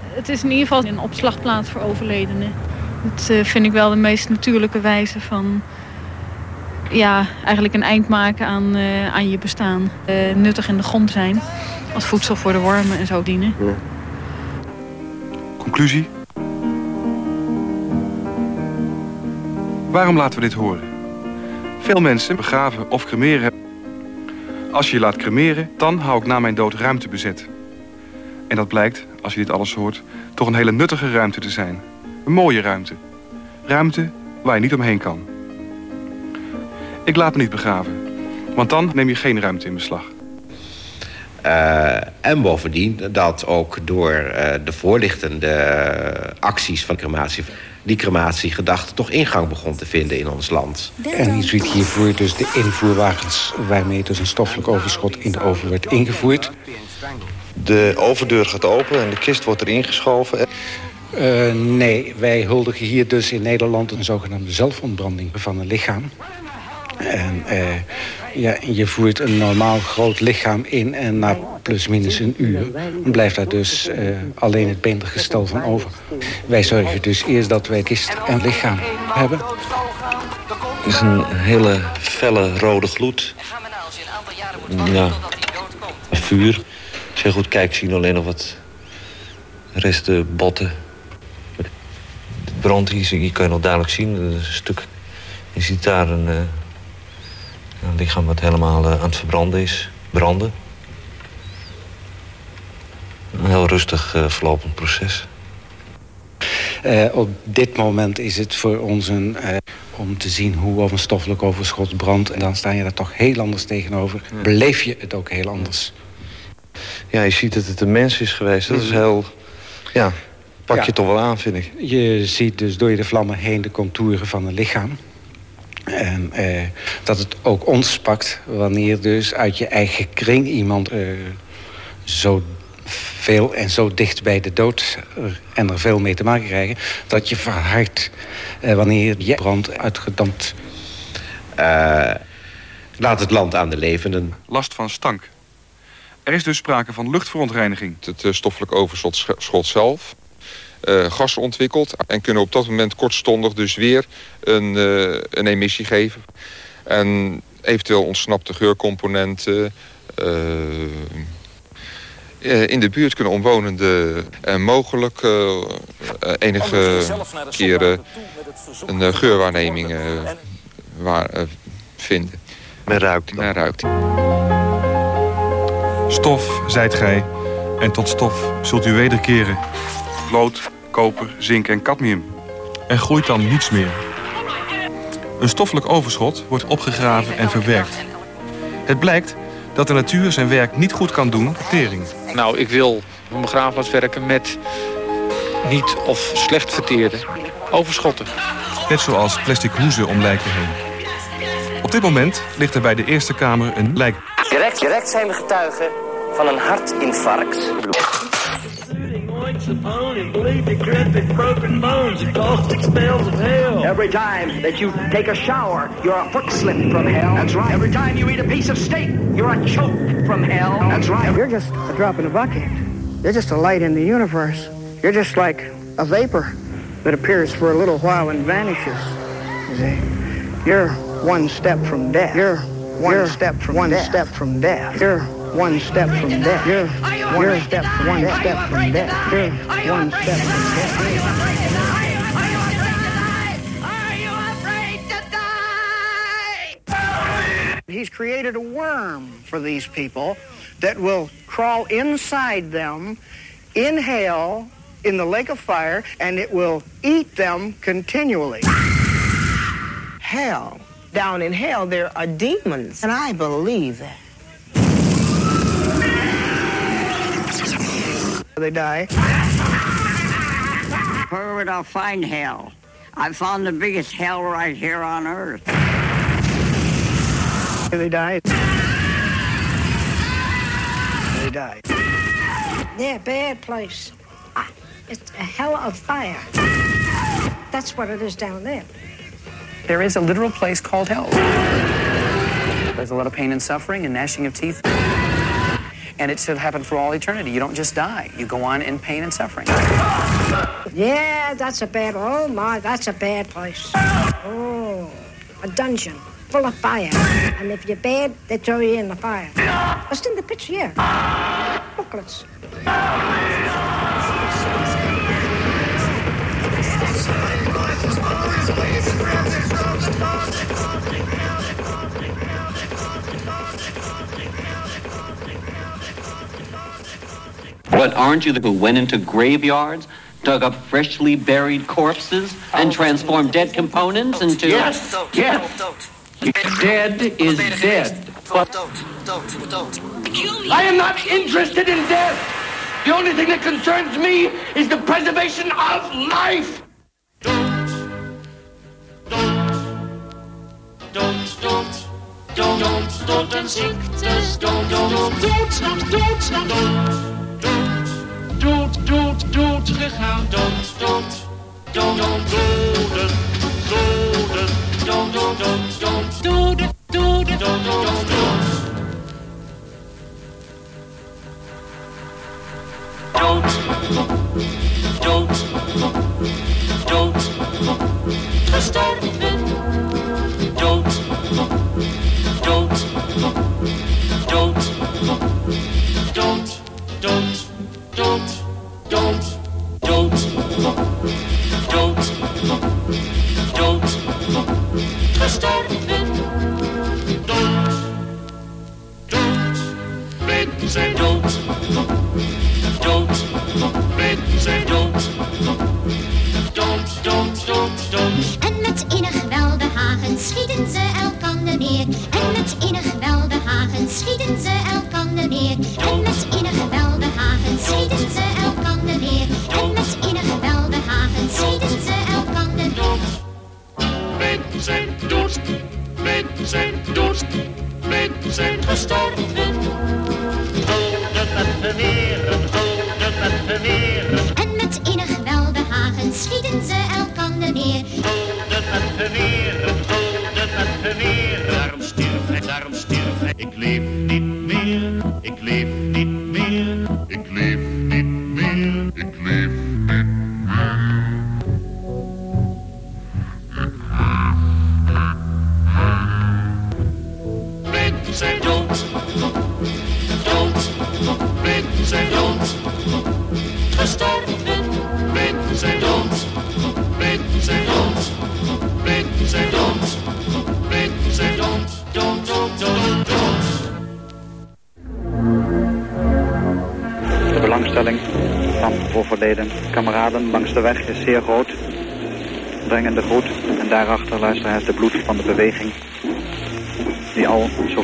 Het is in ieder geval een opslagplaats voor overledenen. Dat eh, vind ik wel de meest natuurlijke wijze van... Ja, eigenlijk een eind maken aan, eh, aan je bestaan. Eh, nuttig in de grond zijn. Als voedsel voor de wormen en zo dienen. Conclusie? Waarom laten we dit horen? Veel mensen begraven of cremeren. Als je je laat cremeren, dan hou ik na mijn dood ruimte bezet. En dat blijkt, als je dit alles hoort, toch een hele nuttige ruimte te zijn. Een mooie ruimte. Ruimte waar je niet omheen kan. Ik laat me niet begraven, want dan neem je geen ruimte in beslag. Uh, en bovendien dat ook door uh, de voorlichtende acties van crematie... die crematiegedachte toch ingang begon te vinden in ons land. En je ziet hiervoor dus de invoerwagens... waarmee dus een stoffelijk overschot in de oven werd ingevoerd. De overdeur gaat open en de kist wordt erin geschoven. Uh, nee, wij huldigen hier dus in Nederland... een zogenaamde zelfontbranding van een lichaam. En uh, ja, je voert een normaal groot lichaam in en na plusminus een uur... blijft daar dus uh, alleen het beendergestel van over. Wij zorgen dus eerst dat wij kist en lichaam hebben. Het is een hele felle rode gloed. Ja, vuur. Als je goed kijkt zie je alleen nog wat resten botten. Het brandt hier, hier kan je nog duidelijk zien. Een stuk, je ziet daar een... Een lichaam wat helemaal uh, aan het verbranden is. Branden. Een heel rustig uh, verlopend proces. Uh, op dit moment is het voor ons een, om te zien hoe of een stoffelijk overschot brandt. En dan sta je daar toch heel anders tegenover. Ja. Beleef je het ook heel anders. Ja, je ziet dat het een mens is geweest. Dat is heel... Ja, pak je ja. toch wel aan, vind ik. Je ziet dus door de vlammen heen de contouren van een lichaam. En eh, dat het ook ons pakt wanneer dus uit je eigen kring iemand eh, zo veel en zo dicht bij de dood en er veel mee te maken krijgen, dat je verhardt eh, wanneer je brand uitgedampt. laat het land aan de levenden. Last van stank. Er is dus sprake van luchtverontreiniging. Het stoffelijk overschot zelf uh, gas ontwikkeld... en kunnen op dat moment kortstondig dus weer een, uh, een emissie geven. En eventueel ontsnapte geurcomponenten... Uh, in de buurt kunnen omwonenden en mogelijk enige keren een geurwaarneming waar, vinden. Men ruikt Men ruikt. Stof, zijt gij, en tot stof zult u wederkeren. Lood, koper, zink en cadmium. Er groeit dan niets meer. Een stoffelijk overschot wordt opgegraven en verwerkt. Het blijkt dat de natuur zijn werk niet goed kan doen op tering. Nou, ik wil op een begraafplaats werken met niet of slecht verteerde overschotten. Net zoals plastic hoezen om lijken heen. Op dit moment ligt er bij de Eerste Kamer een lijk. Direct, direct zijn we getuigen van een hartinfarct. Upon and bleed decrepit, broken bones and caustic spells of hell. Every time that you take a shower, you're a foot slip from hell. That's right. Every time you eat a piece of steak, you're a choke from hell. That's right. You're just a drop in a bucket. You're just a light in the universe. You're just like a vapor that appears for a little while and vanishes. You see, you're one step from death. You're one you're step from one death. step from death. You're one step from death. You're one step from one step from death. You're one step from death. He's created a worm for these people that will crawl inside them, inhale in the lake of fire, and it will eat them continually. [laughs] Hell. Down in hell, there are demons, and I believe that. They die. Where would I find hell? I found the biggest hell right here on earth. They die. They die. They're a bad place. Ah, it's a hell of fire. That's what it is down there. There is a literal place called hell. There's a lot of pain and suffering and gnashing of teeth. And it should happen for all eternity. You don't just die. You go on in pain and suffering. Yeah, that's a bad Oh, my, that's a bad place. Oh, a dungeon full of fire. And if you're bad, they throw you in the fire. Just in the picture here. Booklets. What, aren't you the who went into graveyards, dug up freshly buried corpses, and transformed dead components into... Yes, yes. Dead is dead. But don't, don't. I am not interested in death. The only thing that concerns me is the preservation of life. Don't, don't, don't, don't, don't, don't, don't, en ziektes, don't, don't, don't, doodslag, doodslag, don't, don't, dood, dood, dood, dood gegaan. Dood, dood, dood, dood, doden, doden, dood, dood, dood, dood, doden, doden, dood, dood, dood. Dood, dood, dood, dood, gestorven. Dood, dood, dood, dood. En met innig welbehagen schieten ze elkander neer. En met innig welbehagen schieten ze elkander neer.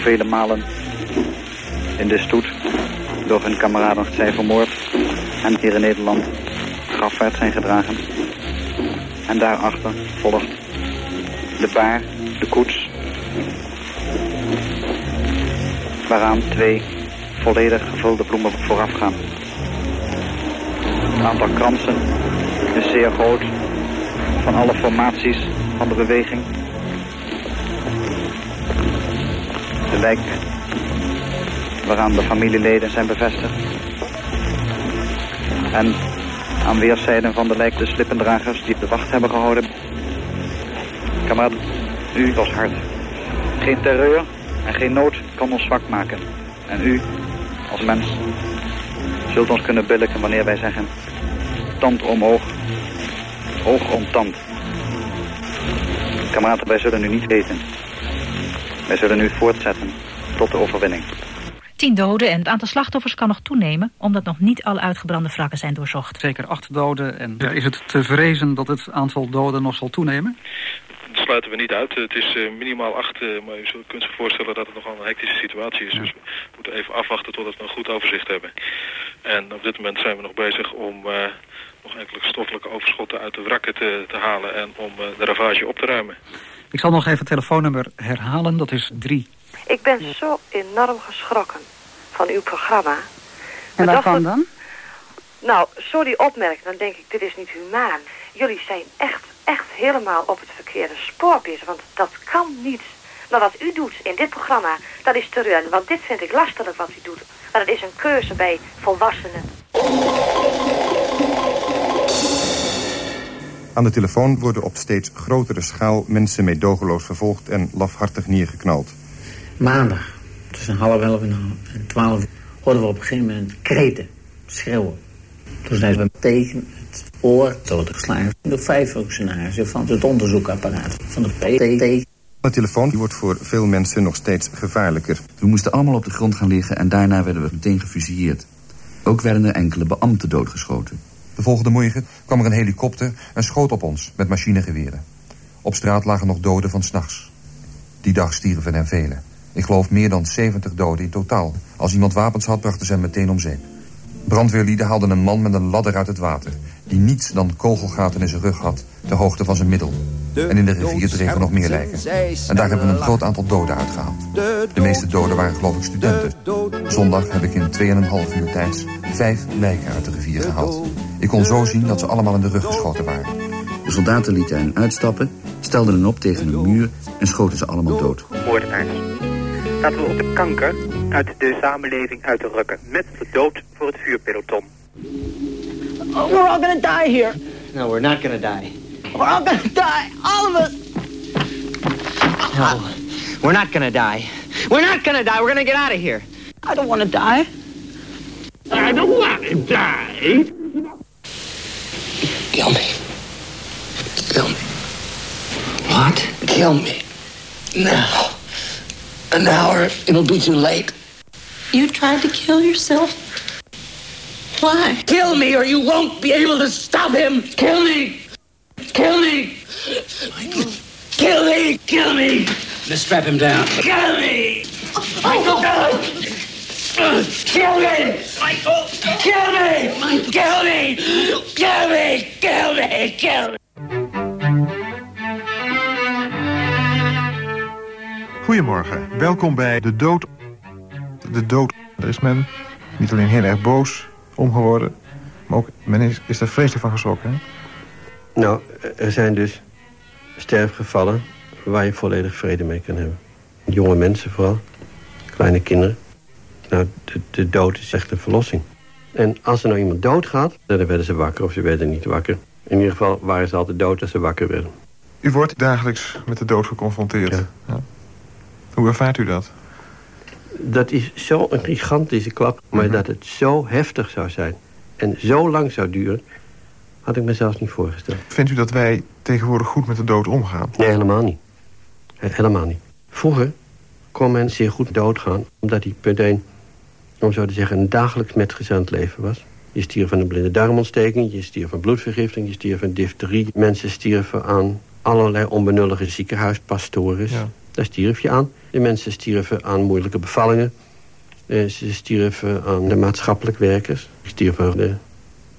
Zoveel malen in de stoet door hun kameraden zijn vermoord. En hier in Nederland grafwaarts zijn gedragen. En daarachter volgt de baar, de koets. Waaraan twee volledig gevulde bloemen vooraf gaan. Het aantal kransen is zeer groot van alle formaties van de beweging. De lijk waaraan de familieleden zijn bevestigd. En aan weerszijden van de lijk de slippendragers die de wacht hebben gehouden. Kameraad, u was hard. Geen terreur en geen nood kan ons zwak maken. En u, als mens, zult ons kunnen billiken wanneer wij zeggen... tand om oog, oog om tand. Kameraden, wij zullen u niet weten. Wij zullen u voortzetten tot de overwinning. Tien doden en het aantal slachtoffers kan nog toenemen... omdat nog niet alle uitgebrande wrakken zijn doorzocht. Zeker acht doden. En ja, is het te vrezen dat het aantal doden nog zal toenemen? Dat sluiten we niet uit. Het is uh, minimaal acht, uh, maar u kunt zich voorstellen dat het nogal een hectische situatie is. Ja. Dus we moeten even afwachten totdat we een goed overzicht hebben. En op dit moment zijn we nog bezig om uh, nog enkele stoffelijke overschotten uit de wrakken te, te halen... en om de ravage op te ruimen. Ik zal nog even het telefoonnummer herhalen. Dat is 3 ik ben zo enorm geschrokken van uw programma. En waarvan dan? Nou, sorry opmerking, dan denk ik, dit is niet humaan. Jullie zijn echt, echt helemaal op het verkeerde spoor bezig, want dat kan niet. Maar wat u doet in dit programma, dat is terreur. Want dit vind ik lastelijk wat u doet. Maar het is een keuze bij volwassenen. Aan de telefoon worden op steeds grotere schaal mensen meedogenloos vervolgd en lafhartig neergeknald. Maandag, tussen half elf en twaalf, hoorden we op een gegeven moment kreten, schreeuwen. Toen zijn we tegen het oor doodgeslagen door vijf functionarissen van het onderzoekapparaat van de PTT. De telefoon die wordt voor veel mensen nog steeds gevaarlijker. We moesten allemaal op de grond gaan liggen en daarna werden we meteen gefusilleerd. Ook werden er enkele beambten doodgeschoten. De volgende morgen kwam er een helikopter en schoot op ons met machinegeweren. Op straat lagen nog doden van s'nachts. Die dag stierven er velen. Ik geloof meer dan 70 doden in totaal. Als iemand wapens had, brachten ze hem meteen om zeep. Brandweerlieden haalden een man met een ladder uit het water... die niets dan kogelgaten in zijn rug had, ter hoogte van zijn middel. En in de rivier dreven nog meer lijken. En daar hebben we een groot aantal doden uitgehaald. De meeste doden waren geloof ik studenten. Zondag heb ik in 2,5 uur tijd vijf lijken uit de rivier gehaald. Ik kon zo zien dat ze allemaal in de rug geschoten waren. De soldaten lieten hen uitstappen, stelden hen op tegen een muur en schoten ze allemaal dood. Moordenaars. Laten we op de kanker uit de samenleving uitrukken. Met de dood voor het vuurpeloton. Oh, we're all gonna die here. No, we're not gonna die. We're all gonna die. All of us. No, we're not gonna die. We're not gonna die. We're gonna get out of here. I don't want to die. I don't want to die. Kill me. Kill me. What? Kill me. Now. An hour, it'll be too late. You tried to kill yourself? Why? Kill me or you won't be able to stop him. Kill me. Kill me. Kill me. Kill me. Let's strap him down. Kill me. Michael. Kill me. Michael. Kill me. Kill me. Kill me. Kill me. Kill me. Goedemorgen, welkom bij De Dood. De Dood. Daar is men niet alleen heel erg boos om geworden... maar ook men is, is er vreselijk van geschrokken. Hè? Nou, er zijn dus sterfgevallen waar je volledig vrede mee kan hebben. Jonge mensen vooral, kleine kinderen. Nou, de, de dood is echt een verlossing. En als er nou iemand doodgaat, dan werden ze wakker of ze werden niet wakker. In ieder geval waren ze altijd dood als ze wakker werden. U wordt dagelijks met de dood geconfronteerd. Ja. Hoe ervaart u dat? Dat is zo'n gigantische klap, maar Mhm. dat het zo heftig zou zijn... en zo lang zou duren, had ik me zelfs niet voorgesteld. Vindt u dat wij tegenwoordig goed met de dood omgaan? Nee, helemaal niet. He- Helemaal niet. Vroeger kon men zeer goed doodgaan... omdat hij meteen, om zo te zeggen, een dagelijks het leven was. Je stierf van een blinde darmontsteking, je stierf van bloedvergiftiging... je stierf van difterie. Mensen stierven aan allerlei onbenullige ziekenhuispastores. Ja. Daar stierf je aan. De mensen stierven aan moeilijke bevallingen. Eh, Ze stierven aan de maatschappelijk werkers. Ze stierven aan de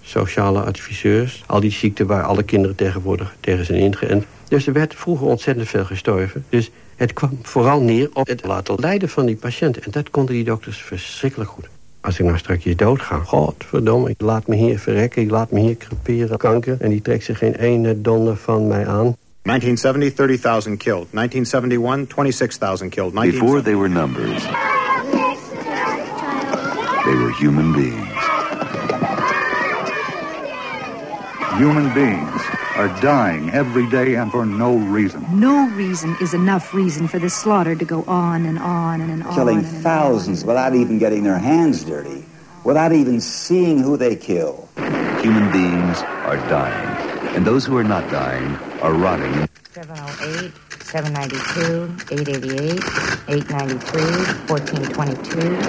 sociale adviseurs. Al die ziekten waar alle kinderen tegenwoordig tegen zijn ingeënt. Dus er werd vroeger ontzettend veel gestorven. Dus het kwam vooral neer op het laten lijden van die patiënten. En dat konden die dokters verschrikkelijk goed. Als ik nou straks doodga, godverdomme, ik laat me hier verrekken, ik laat me hier creperen, kanker. En die trekt zich geen ene donder van mij aan. 1970, 30,000 killed. 1971, 26,000 killed. Before they were numbers, they were human beings. Human beings are dying every day and for no reason. No reason is enough reason for this slaughter to go on and on and, and on. killing and, and thousands without even getting their hands dirty, without even seeing who they kill. Human beings are dying, and those who are not dying are rotting. 708, 792, 888, 893, 1422,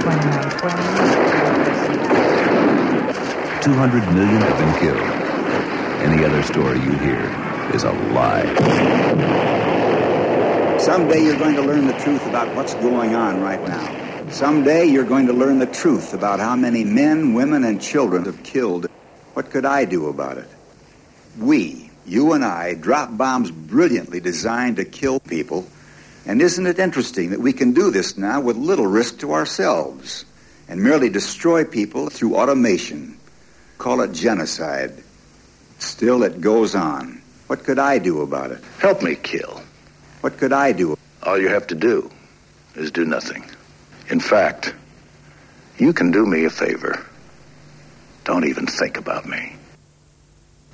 2920. 200 million have been killed. Any other story you hear is a lie. Someday you're going to learn the truth about what's going on right now. Someday you're going to learn the truth about how many men, women, and children have killed. What could I do about it? We, you and I, drop bombs brilliantly designed to kill people. And isn't it interesting that we can do this now with little risk to ourselves and merely destroy people through automation? Call it genocide. Still, it goes on. What could I do about it? Help me kill. What could I do? All you have to do is do nothing. In fact, you can do me a favor. Don't even think about me.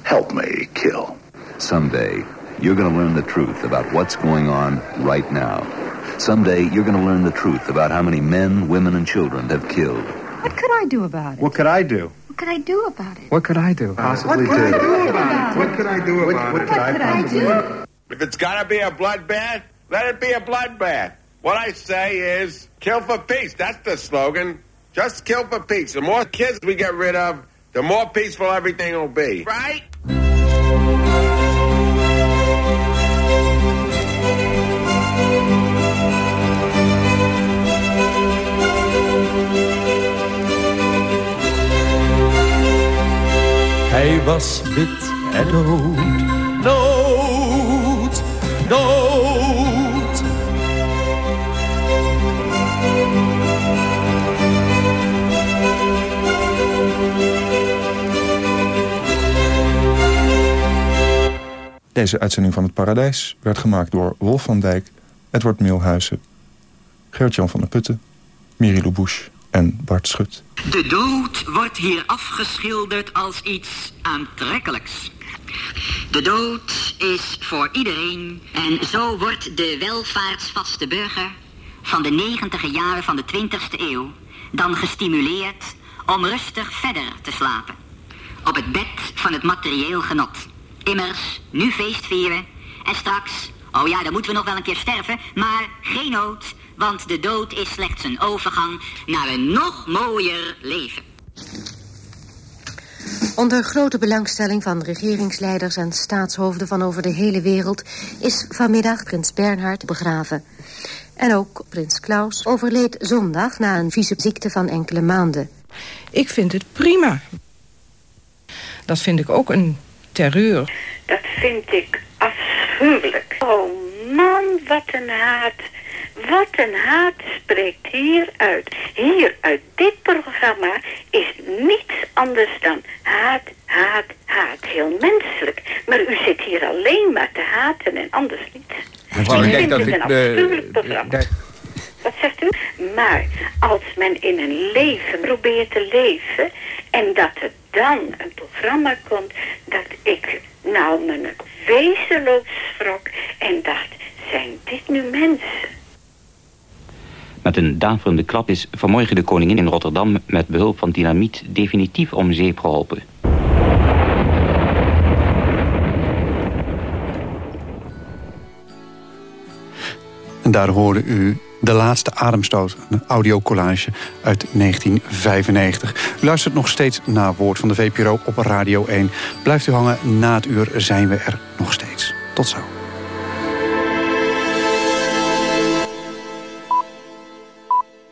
Help me kill. Someday, you're going to learn the truth about what's going on right now. Someday, you're going to learn the truth about how many men, women, and children have killed. What could I do about it? What could I do? What What could I do about it? What could I do? Possibly What could I do. do about it? What could I do about What it? could I do? If it's gotta be a bloodbath, let it be a bloodbath. What I say is, kill for peace. That's the slogan. Just kill for peace. The more kids we get rid of, the more peaceful everything will be. Right? Was wit en dood, dood, dood. Deze uitzending van Het Paradijs werd gemaakt door Wolf van Dijk, Edward Milhuizen, Gert-Jan van der Putten, Miri Loubouche en Bart Schut. De dood wordt hier afgeschilderd als iets aantrekkelijks. De dood is voor iedereen en zo wordt de welvaartsvaste burger van de negentiger jaren van de 20ste eeuw dan gestimuleerd om rustig verder te slapen. Op het bed van het materieel genot. Immers, nu feestvieren en straks, oh ja, dan moeten we nog wel een keer sterven, maar geen nood, want de dood is slechts een overgang naar een nog mooier leven. Onder grote belangstelling van regeringsleiders en staatshoofden van over de hele wereld... is vanmiddag prins Bernhard begraven. En ook prins Klaus overleed zondag na een vieze ziekte van enkele maanden. Ik vind het prima. Dat vind ik ook een terreur. Dat vind ik afschuwelijk. Oh man, wat een haat. Wat een haat spreekt hier uit. Hier uit dit programma is niets anders dan haat, haat, haat. Heel menselijk. Maar u zit hier alleen maar te haten en anders niet. Mevrouw, ik denk dat het ik een de- afschuwelijk programma. Wat zegt u? Maar als men in een leven probeert te leven... en dat er dan een programma komt dat ik nou me wezenloos schrok... en dacht, zijn dit nu mensen? Met een daverende klap is vanmorgen de koningin in Rotterdam met behulp van dynamiet definitief om zeep geholpen. En daar hoorde u De Laatste Ademstoot, een audiocollage uit 1995. U luistert nog steeds naar Woord van de VPRO op Radio 1. Blijft u hangen, na het uur zijn we er nog steeds. Tot zo.